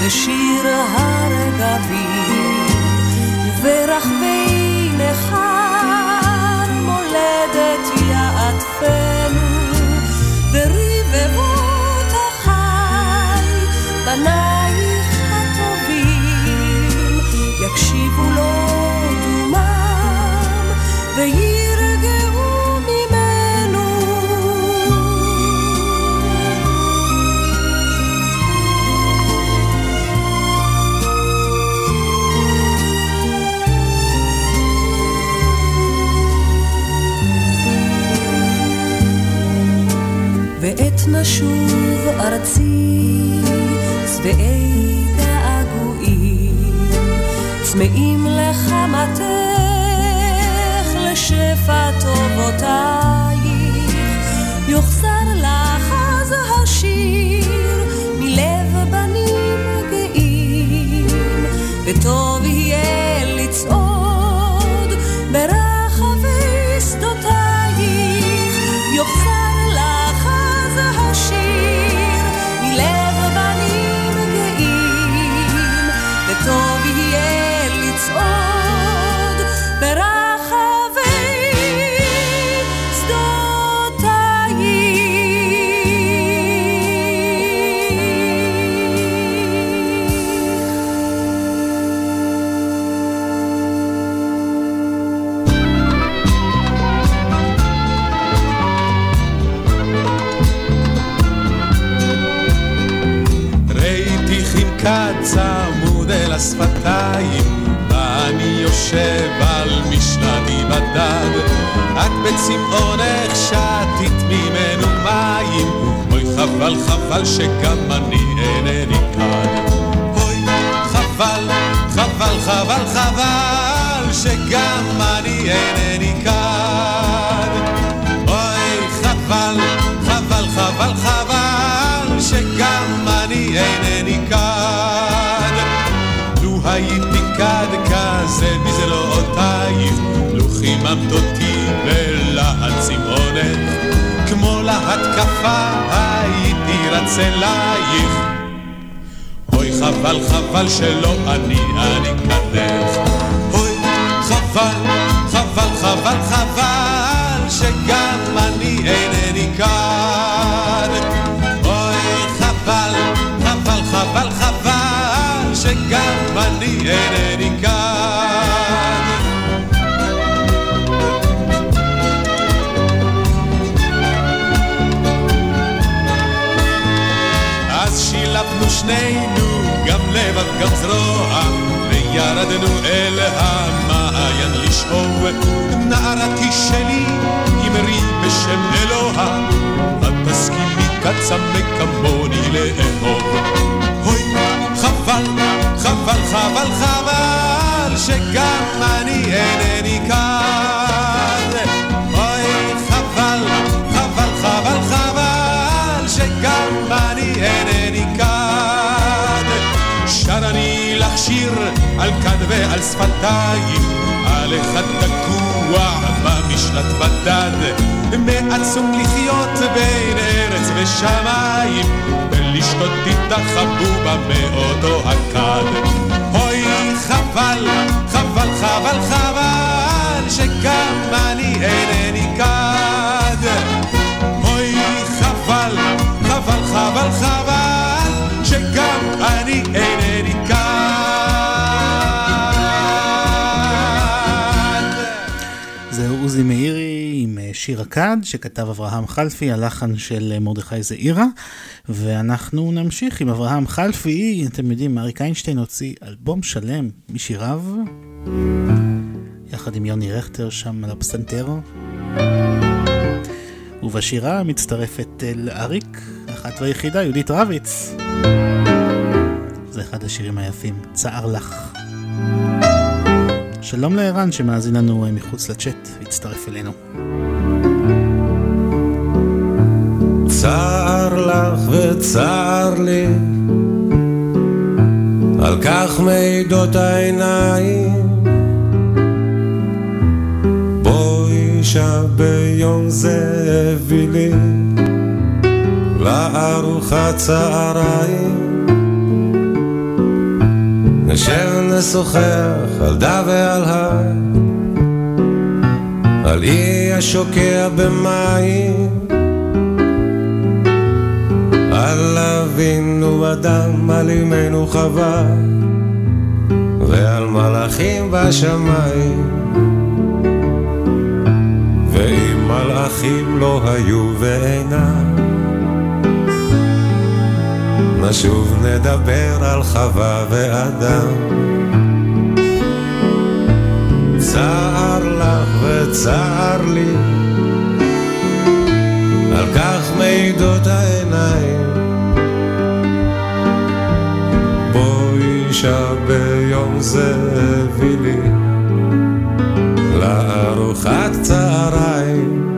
ושיר הרגבים, וברחבי נכר מולדת יעטפנו, ברבבות החי, בנייך הטובים, יקשיבו לו דומם, וירגעו ועת נשוב ארצי, שבעי געגועים, צמאים לחמתך, לשפע טובותייך, יוחזר השפתיים, ואני יושב על משנתי בדד. את בצמאונך שתית ממנו מים, אוי חבל חבל שגם אני אינני כאן. אוי חבל, חבל, חבל, חבל, שגם אני אינני כאן. אוי חבל, חבל, חבל, חבל, שגם אני אינני כאן. הייתי כד כזה בזרועותייך, לו חיממת אותי בלהט צמאונך, כמו להתקפה הייתי רץ אלייך. אוי חבל חבל שלא אני אני כדך. אוי חבל, חבל, חבל, חבל, שגם אני אינני כאן. שנינו גם לב אף גם זרוע, וירדנו אל המעיין לשאוב. נערתי שלי, אמרי בשם אלוה, את תסכימי כצמא כמוני לאהוב. אוי, חבל, חבל, חבל, חבל, שגם אני אינני כאן. אני לך שיר על כד ועל שפתיים, על אחד תקוע במשנת בדד. מעצום לחיות בין ארץ ושמיים, ולשתות איתך חבובה מאותו הכד. אוי, חבל, חבל, חבל, חבל, שגם אני אינני כד. אוי, חבל, חבל, חבל, חבל, שגם אני אינני שיר הכד שכתב אברהם חלפי, הלחן של מרדכי זעירה ואנחנו נמשיך עם אברהם חלפי, אתם יודעים, אריק איינשטיין הוציא אלבום שלם משיריו יחד עם יוני רכטר שם על הפסנתר. ובשירה מצטרפת אל אריק, אחת והיחידה, יהודית רביץ. זה אחד השירים היפים, צער לך שלום לערן שמאזין לנו אה, מחוץ לצ'אט, הצטרף אלינו. צר לך וצר לי, על כך מעידות העיניים. בואי שביום זה הביא לי לארוחת צהריים. נשב נשוחח על דה ועל הר, על אי השוקע במים. על אבינו אדם, על אמנו חווה, ועל מלאכים בשמיים. ואם מלאכים לא היו ואינם, נשוב נדבר על חווה ואדם. צער לך וצער לי, על כך מעידות העיניים. בואי שביום זה הביא לי לארוחת צהריים.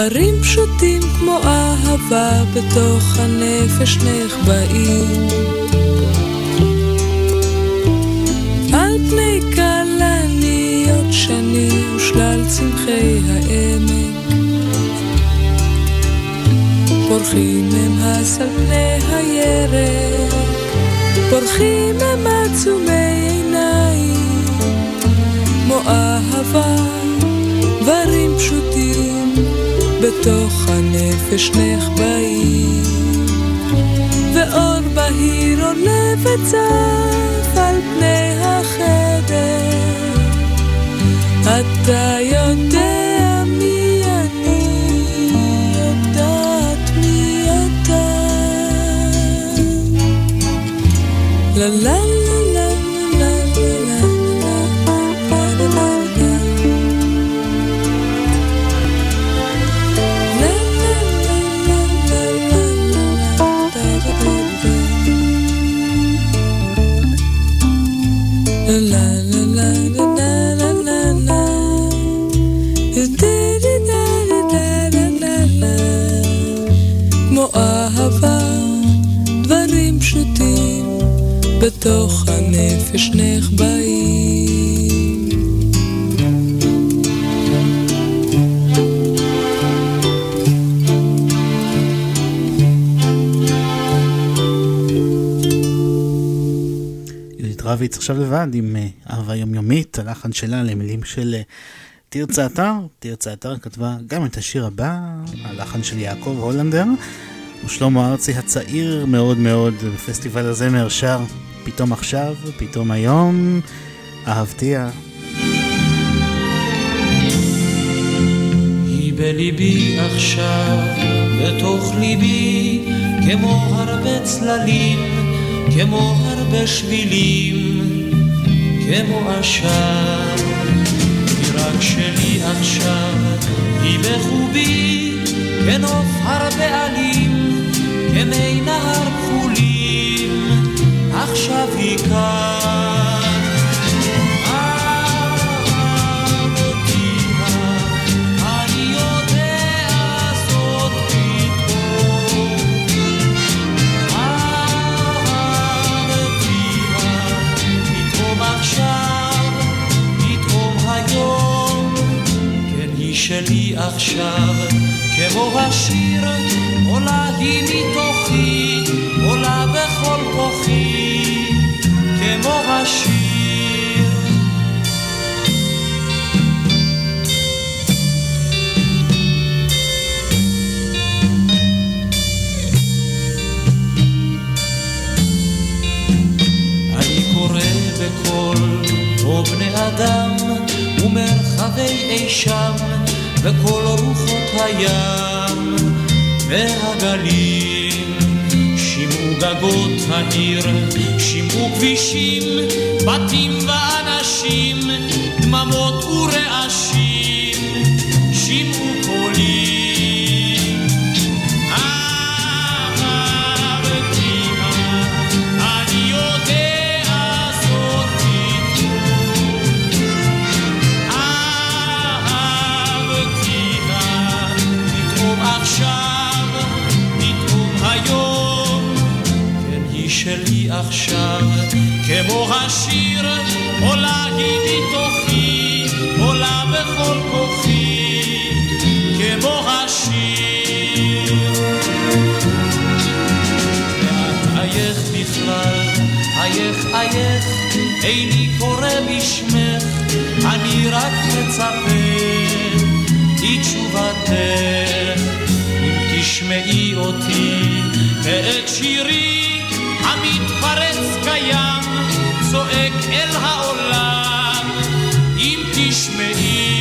דברים פשוטים כמו אהבה בתוך הנפש נחבאים. על פני כלניות שני ושלל צמחי העמק. פורחים הם הס על פני הירק, פורחים הם עצומי עיניים, כמו אהבה, דברים פשוטים, בתוך הנפש נחבאים. ואור בהיר עולה וצף על פני החדר. אתה יודע מי אני, יודעת מי אתה. הנפש נחבאים. יהודית רביץ עכשיו לבד עם אה, אהבה יומיומית, הלחן שלה למילים של אה, תרצה אתר. תרצה אתר כתבה גם את השיר הבא, הלחן של יעקב הולנדר. ושלמה ארצי הצעיר מאוד מאוד בפסטיבל הזמר שר פתאום עכשיו, פתאום היום, אהבתיה. היא בליבי עכשיו, בתוך ליבי, כמו הרבה צללים, כמו הרבה שבילים, כמו עשן. היא רק שלי עכשיו, היא בחובי, כנוף הרבה עלים, כמי נהר כחולים, עכשיו היא כאן. שלי עכשיו כמו השיר, עולה היא מתוכי, עולה בכל כוחי, כמו השיר. אני קורא בקול, או בני אדם, ומרחבי אי שם, וכל רוחות הים והגלים שמעו גגות העיר, שמעו כבישים, בתים ואנשים, דממות ורעשים, עכשיו, כמו השיר, עולה היא מתוכי, עולה בכל כוחי, כמו השיר. ואת אייך בכלל, אייך אייך, איני קורא בשמך, אני רק מצפה לתשובתך. אם תשמעי אותי ואת שירי המתפרץ קיים, צועק אל העולם, אם תשמעי.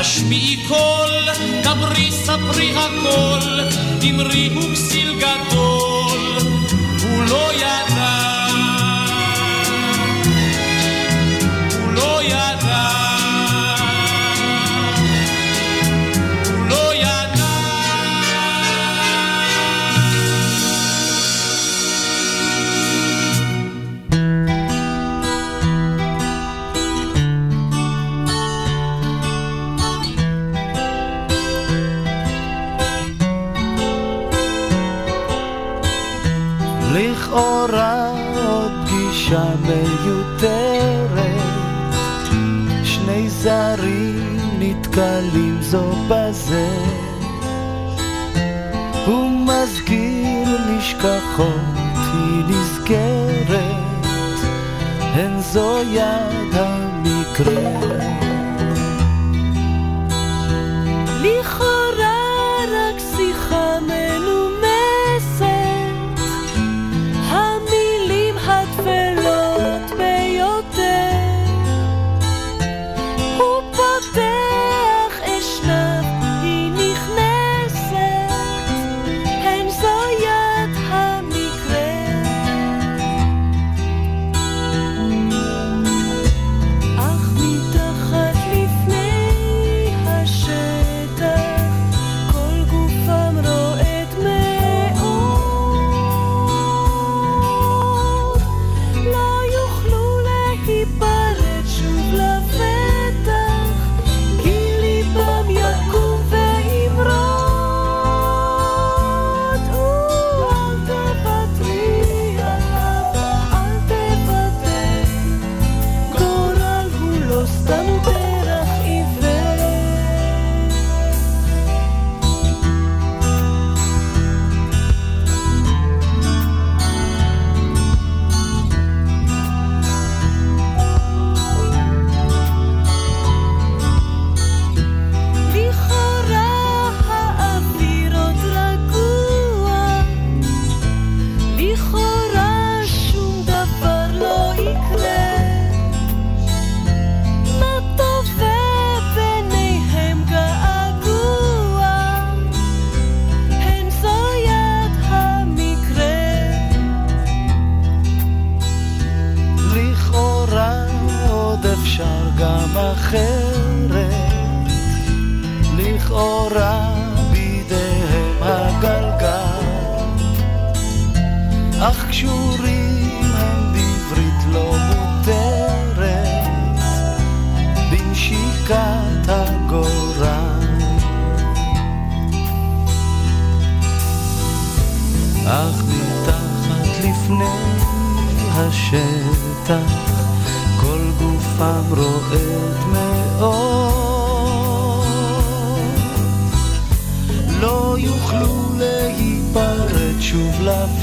השמיעי קול ספרי הכל, אמרי הוא כסיל עוד פגישה מיותרת. שני זרים נתקלים זו בזה. הוא מזכיר נשכחות היא נזכרת הן זו יד המקרה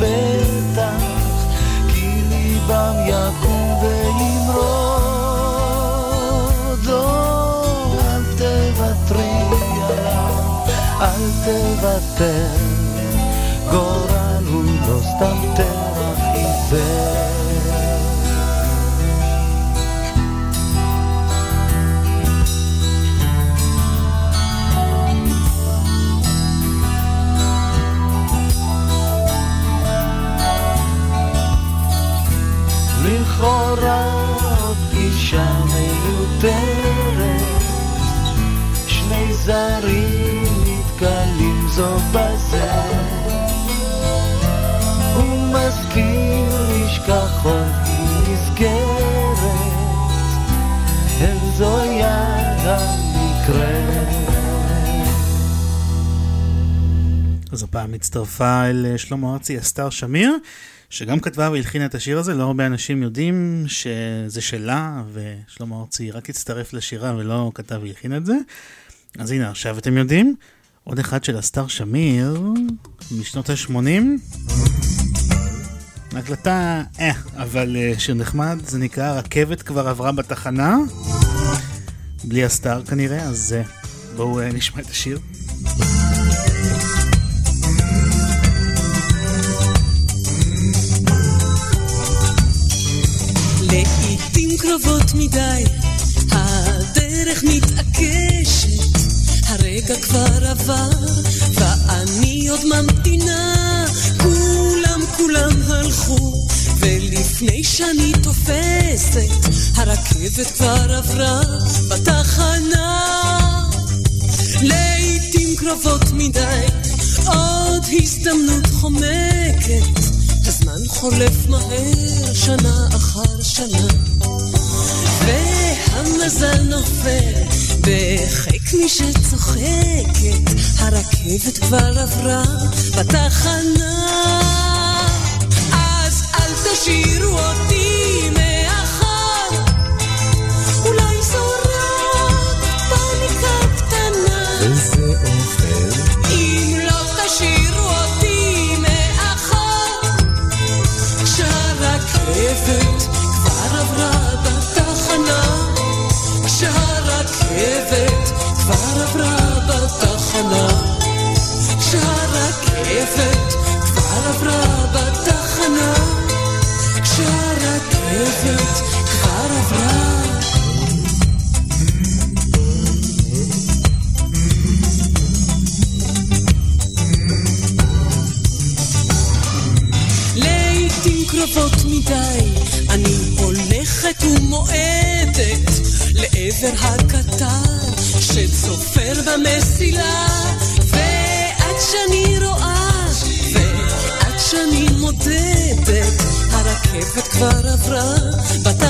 לפתח, כי ליבם יקום וימרוד. או, אל תוותרי עליו, אל תוותר, גורל הוא לא סתם תרח עיוור. זרים נתקלים זו בזה, הוא נשכחות נסגרת, אין זו יד המקרה. אז הפעם הצטרפה אל אה, שלמה ארצי אסתר שמיר, שגם כתבה והלחינה את השיר הזה, לא הרבה אנשים יודעים שזה שלה, ושלמה ארצי רק הצטרף לשירה ולא כתב והלחין את זה. אז הנה, עכשיו אתם יודעים, עוד אחד של אסתר שמיר, משנות ה-80. הקלטה, אה, אבל אה, שיר נחמד, זה נקרא רכבת כבר עברה בתחנה. בלי אסתר כנראה, אז אה, בואו אה, נשמע את השיר. לעיתים קרובות מדי הדרך מתעקשת הרגע כבר עבר ואני עוד ממתינה. כולם כולם הלכו ולפני שאני תופסת הרכבת כבר עברה בתחנה. לעיתים קרובות מדי עוד הזדמנות חומקת. הזמן חולף מהר שנה אחר שנה והמזל נופל בחיק מי שצוחקת הרכבת כבר עברה בתחנה. אז אל תשאירו אותי בתחנה כשהרכבת כבר עברה בתחנה. כשהרכבת כבר עברה. קרובות מדי אני הולכת ומועדת לעבר הקטר שצופר במסילה כבר עברה. בתחנה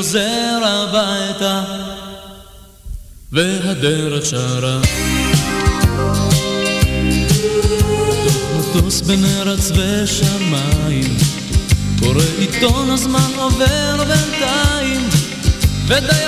חוזר הביתה והדרך שרה. מטוס בין ארץ ושמיים קורא עיתון הזמן עובר בינתיים ודי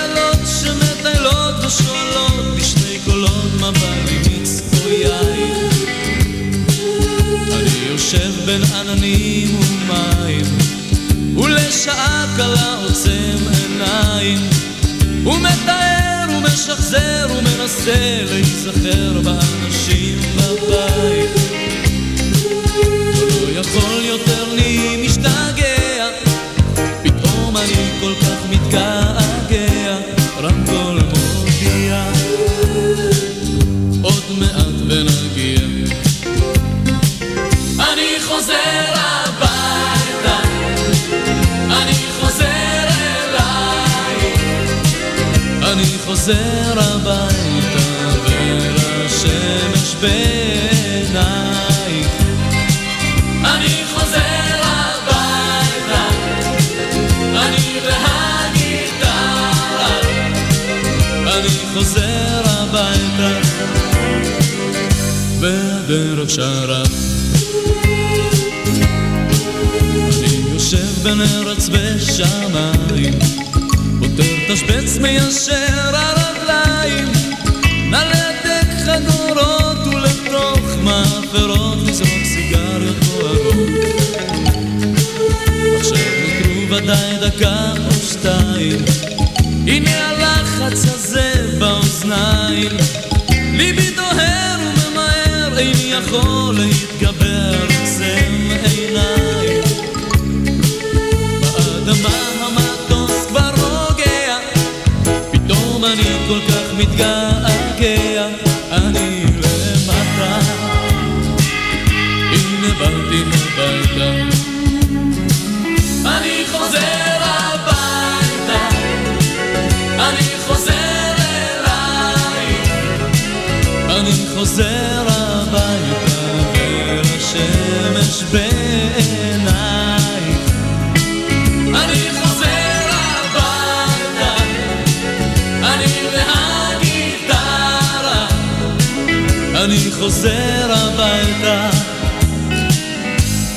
אני חוזר הביתה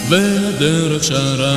והדרך שרה.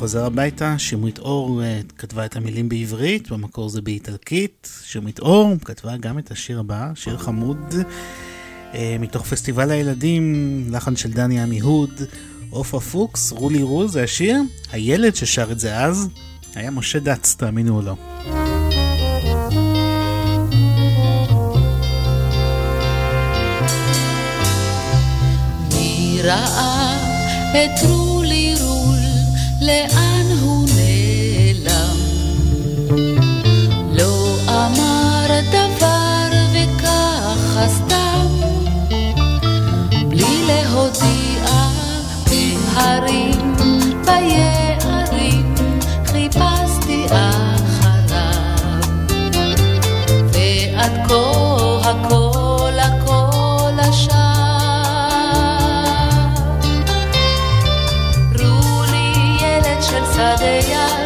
חוזר הביתה, שמרית אור אה, כתבה את המילים בעברית, במקור זה באיטלקית. שמרית אור כתבה גם את השיר הבא, שיר חמוד, אה, מתוך פסטיבל הילדים, לחן של דני עמיהוד, עופרה פוקס, רולי רול, זה השיר. הילד ששר את זה אז היה משה דץ, תאמינו או לא. את רוב לאן הוא נעלם? לא אמר דבר וככה סתם, בלי להודיע עם הרים ביד. cadeia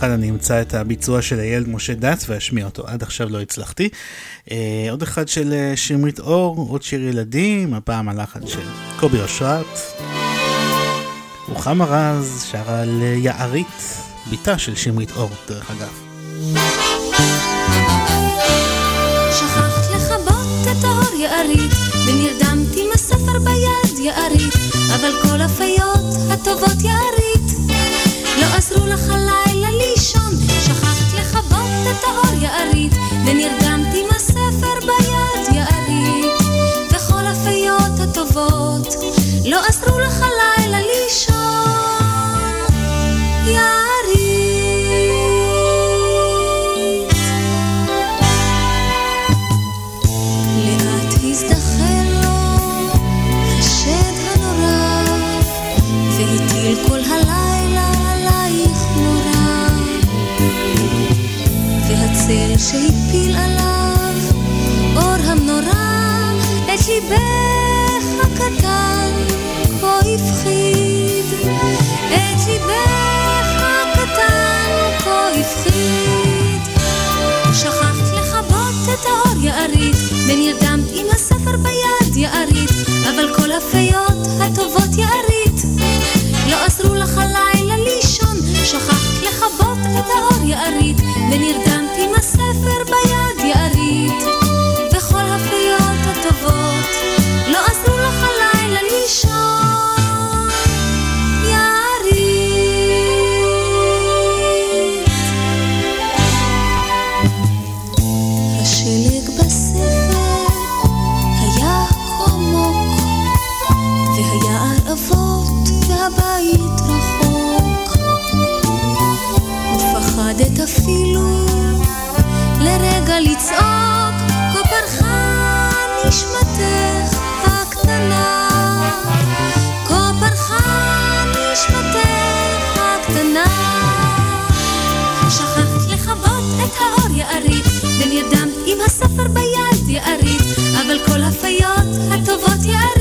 אחד אני אמצא את הביצוע של הילד משה דץ ואשמיע אותו, עד עכשיו לא הצלחתי. אה, עוד אחד של אה, שמרית אור, עוד שיר ילדים, הפעם הלחן של קובי אושרת. רוחמה רז שרה על אה, יערית, בתה של שמרית אור, דרך אגב. אבל כל הפיות הטובות יערית, לא עזרו לך לכבות את האור יערית, ונרדמת את ליבך הקטן כה הפחיד. את ליבך הקטן כה הפחיד. שכחת לכבות את האור יערית, ונרדמת עם הספר ביד יערית, אבל כל הפיות הטובות יערית, לא עזרו לך הלילה לישון, שכחת לכבות את האור יערית, ונרדמת עם ספר ביד יעריץ, אבל כל הפיות הטובות יעריץ.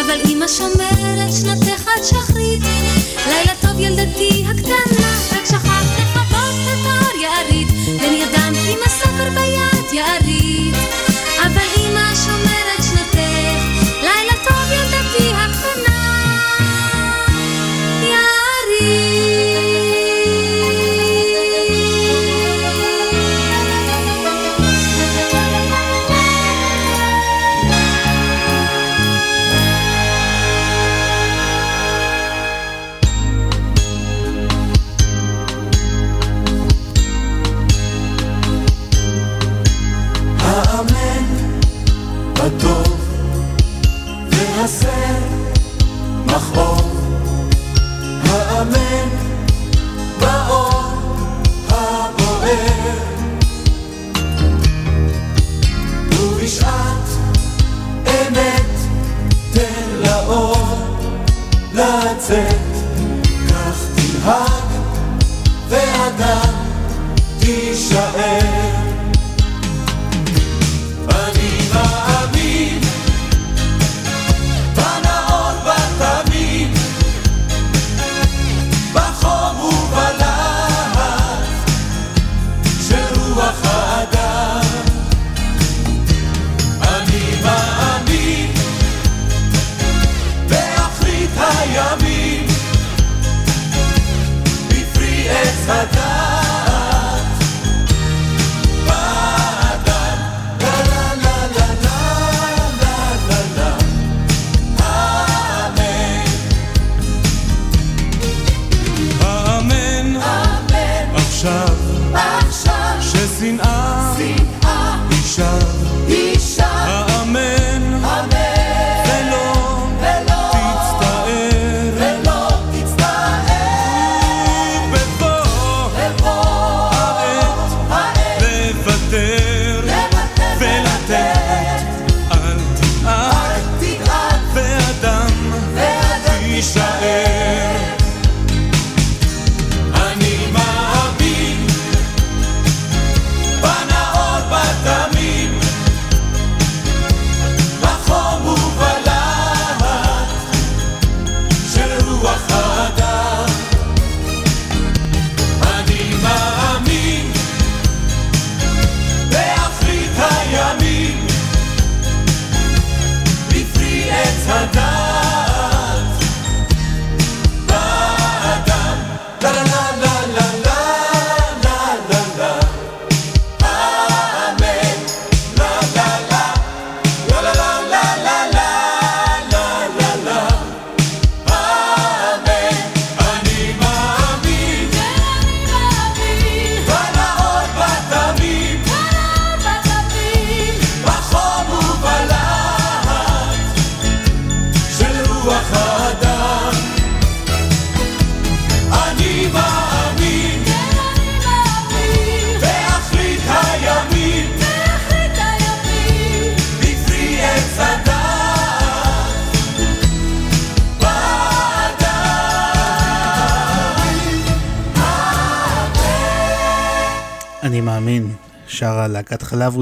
אבל אמא שומרת שנתך עד שחרית. לילה טוב ילדתי הקטנה,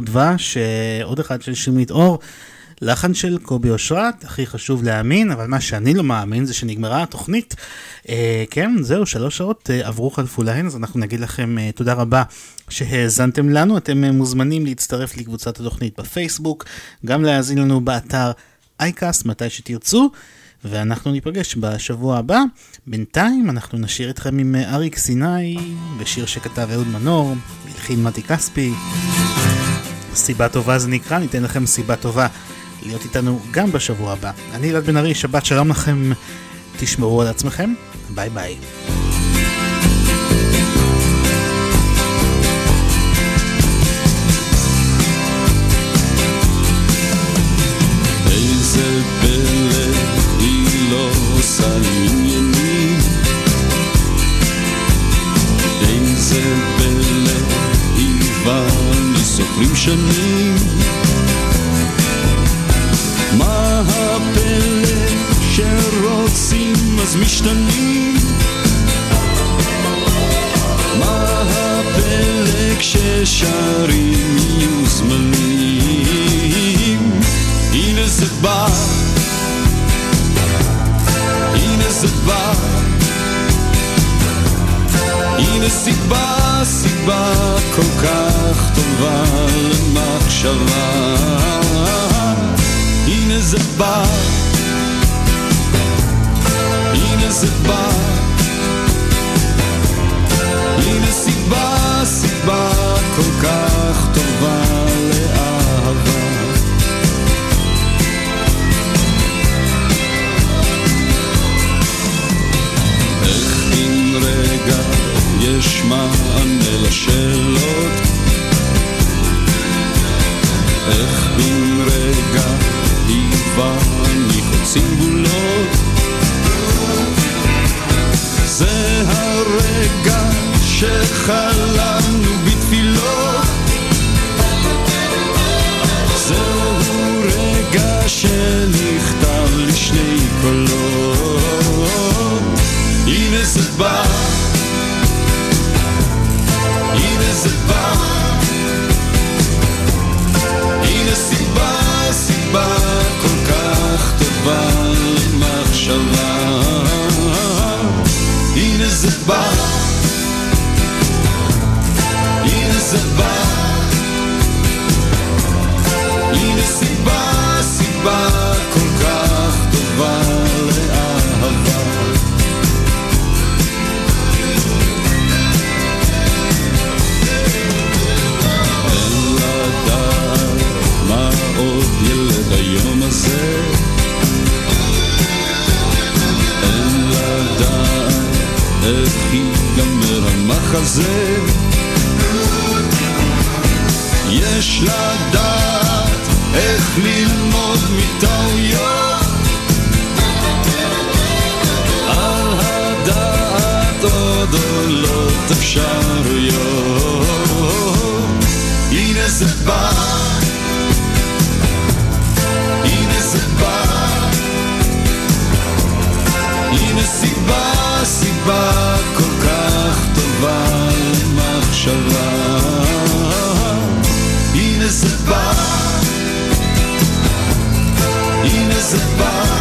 ודבש, עוד אחד של שמית אור, לחן של קובי אושרת, הכי חשוב להאמין, אבל מה שאני לא מאמין זה שנגמרה התוכנית. אה, כן, זהו, שלוש שעות אה, עברו חלפו להן, אז אנחנו נגיד לכם אה, תודה רבה שהאזנתם לנו, אתם אה, מוזמנים להצטרף לקבוצת התוכנית בפייסבוק, גם להאזין לנו באתר אייקאסט מתי שתרצו. ואנחנו ניפגש בשבוע הבא. בינתיים אנחנו נשאיר אתכם עם אה, אריק סיני בשיר שכתב אהוד מנור, הלחין מתי כספי. סיבה טובה זה נקרא, ניתן לכם סיבה טובה להיות איתנו גם בשבוע הבא. אני אלעד בן ארי, שבת שלום לכם, תשמרו על עצמכם, ביי ביי. איזה פלא היא לא עושה עשרים שנים. מה הפלא שרוצים אז משתנים? מה הפלא כששרים יהיו זמנים? הנה זה בא, הנה זה בא סיבה, סיבה כל כך טובה למחשבה. הנה זה בא, הנה זה בא. הנה סיבה, סיבה יש מענה לשאלות? איך בן רגע היא ואני חוצים גבולות? זה הרגע שחלמנו המחזה יש לדעת איך ללמוד מטעויות. על הדעת עוד עולות אפשרויות. הנה זה בא. הנה זה בא. הנה סיבה, סיבה למחשבה הנה זה בא. הנה זה בא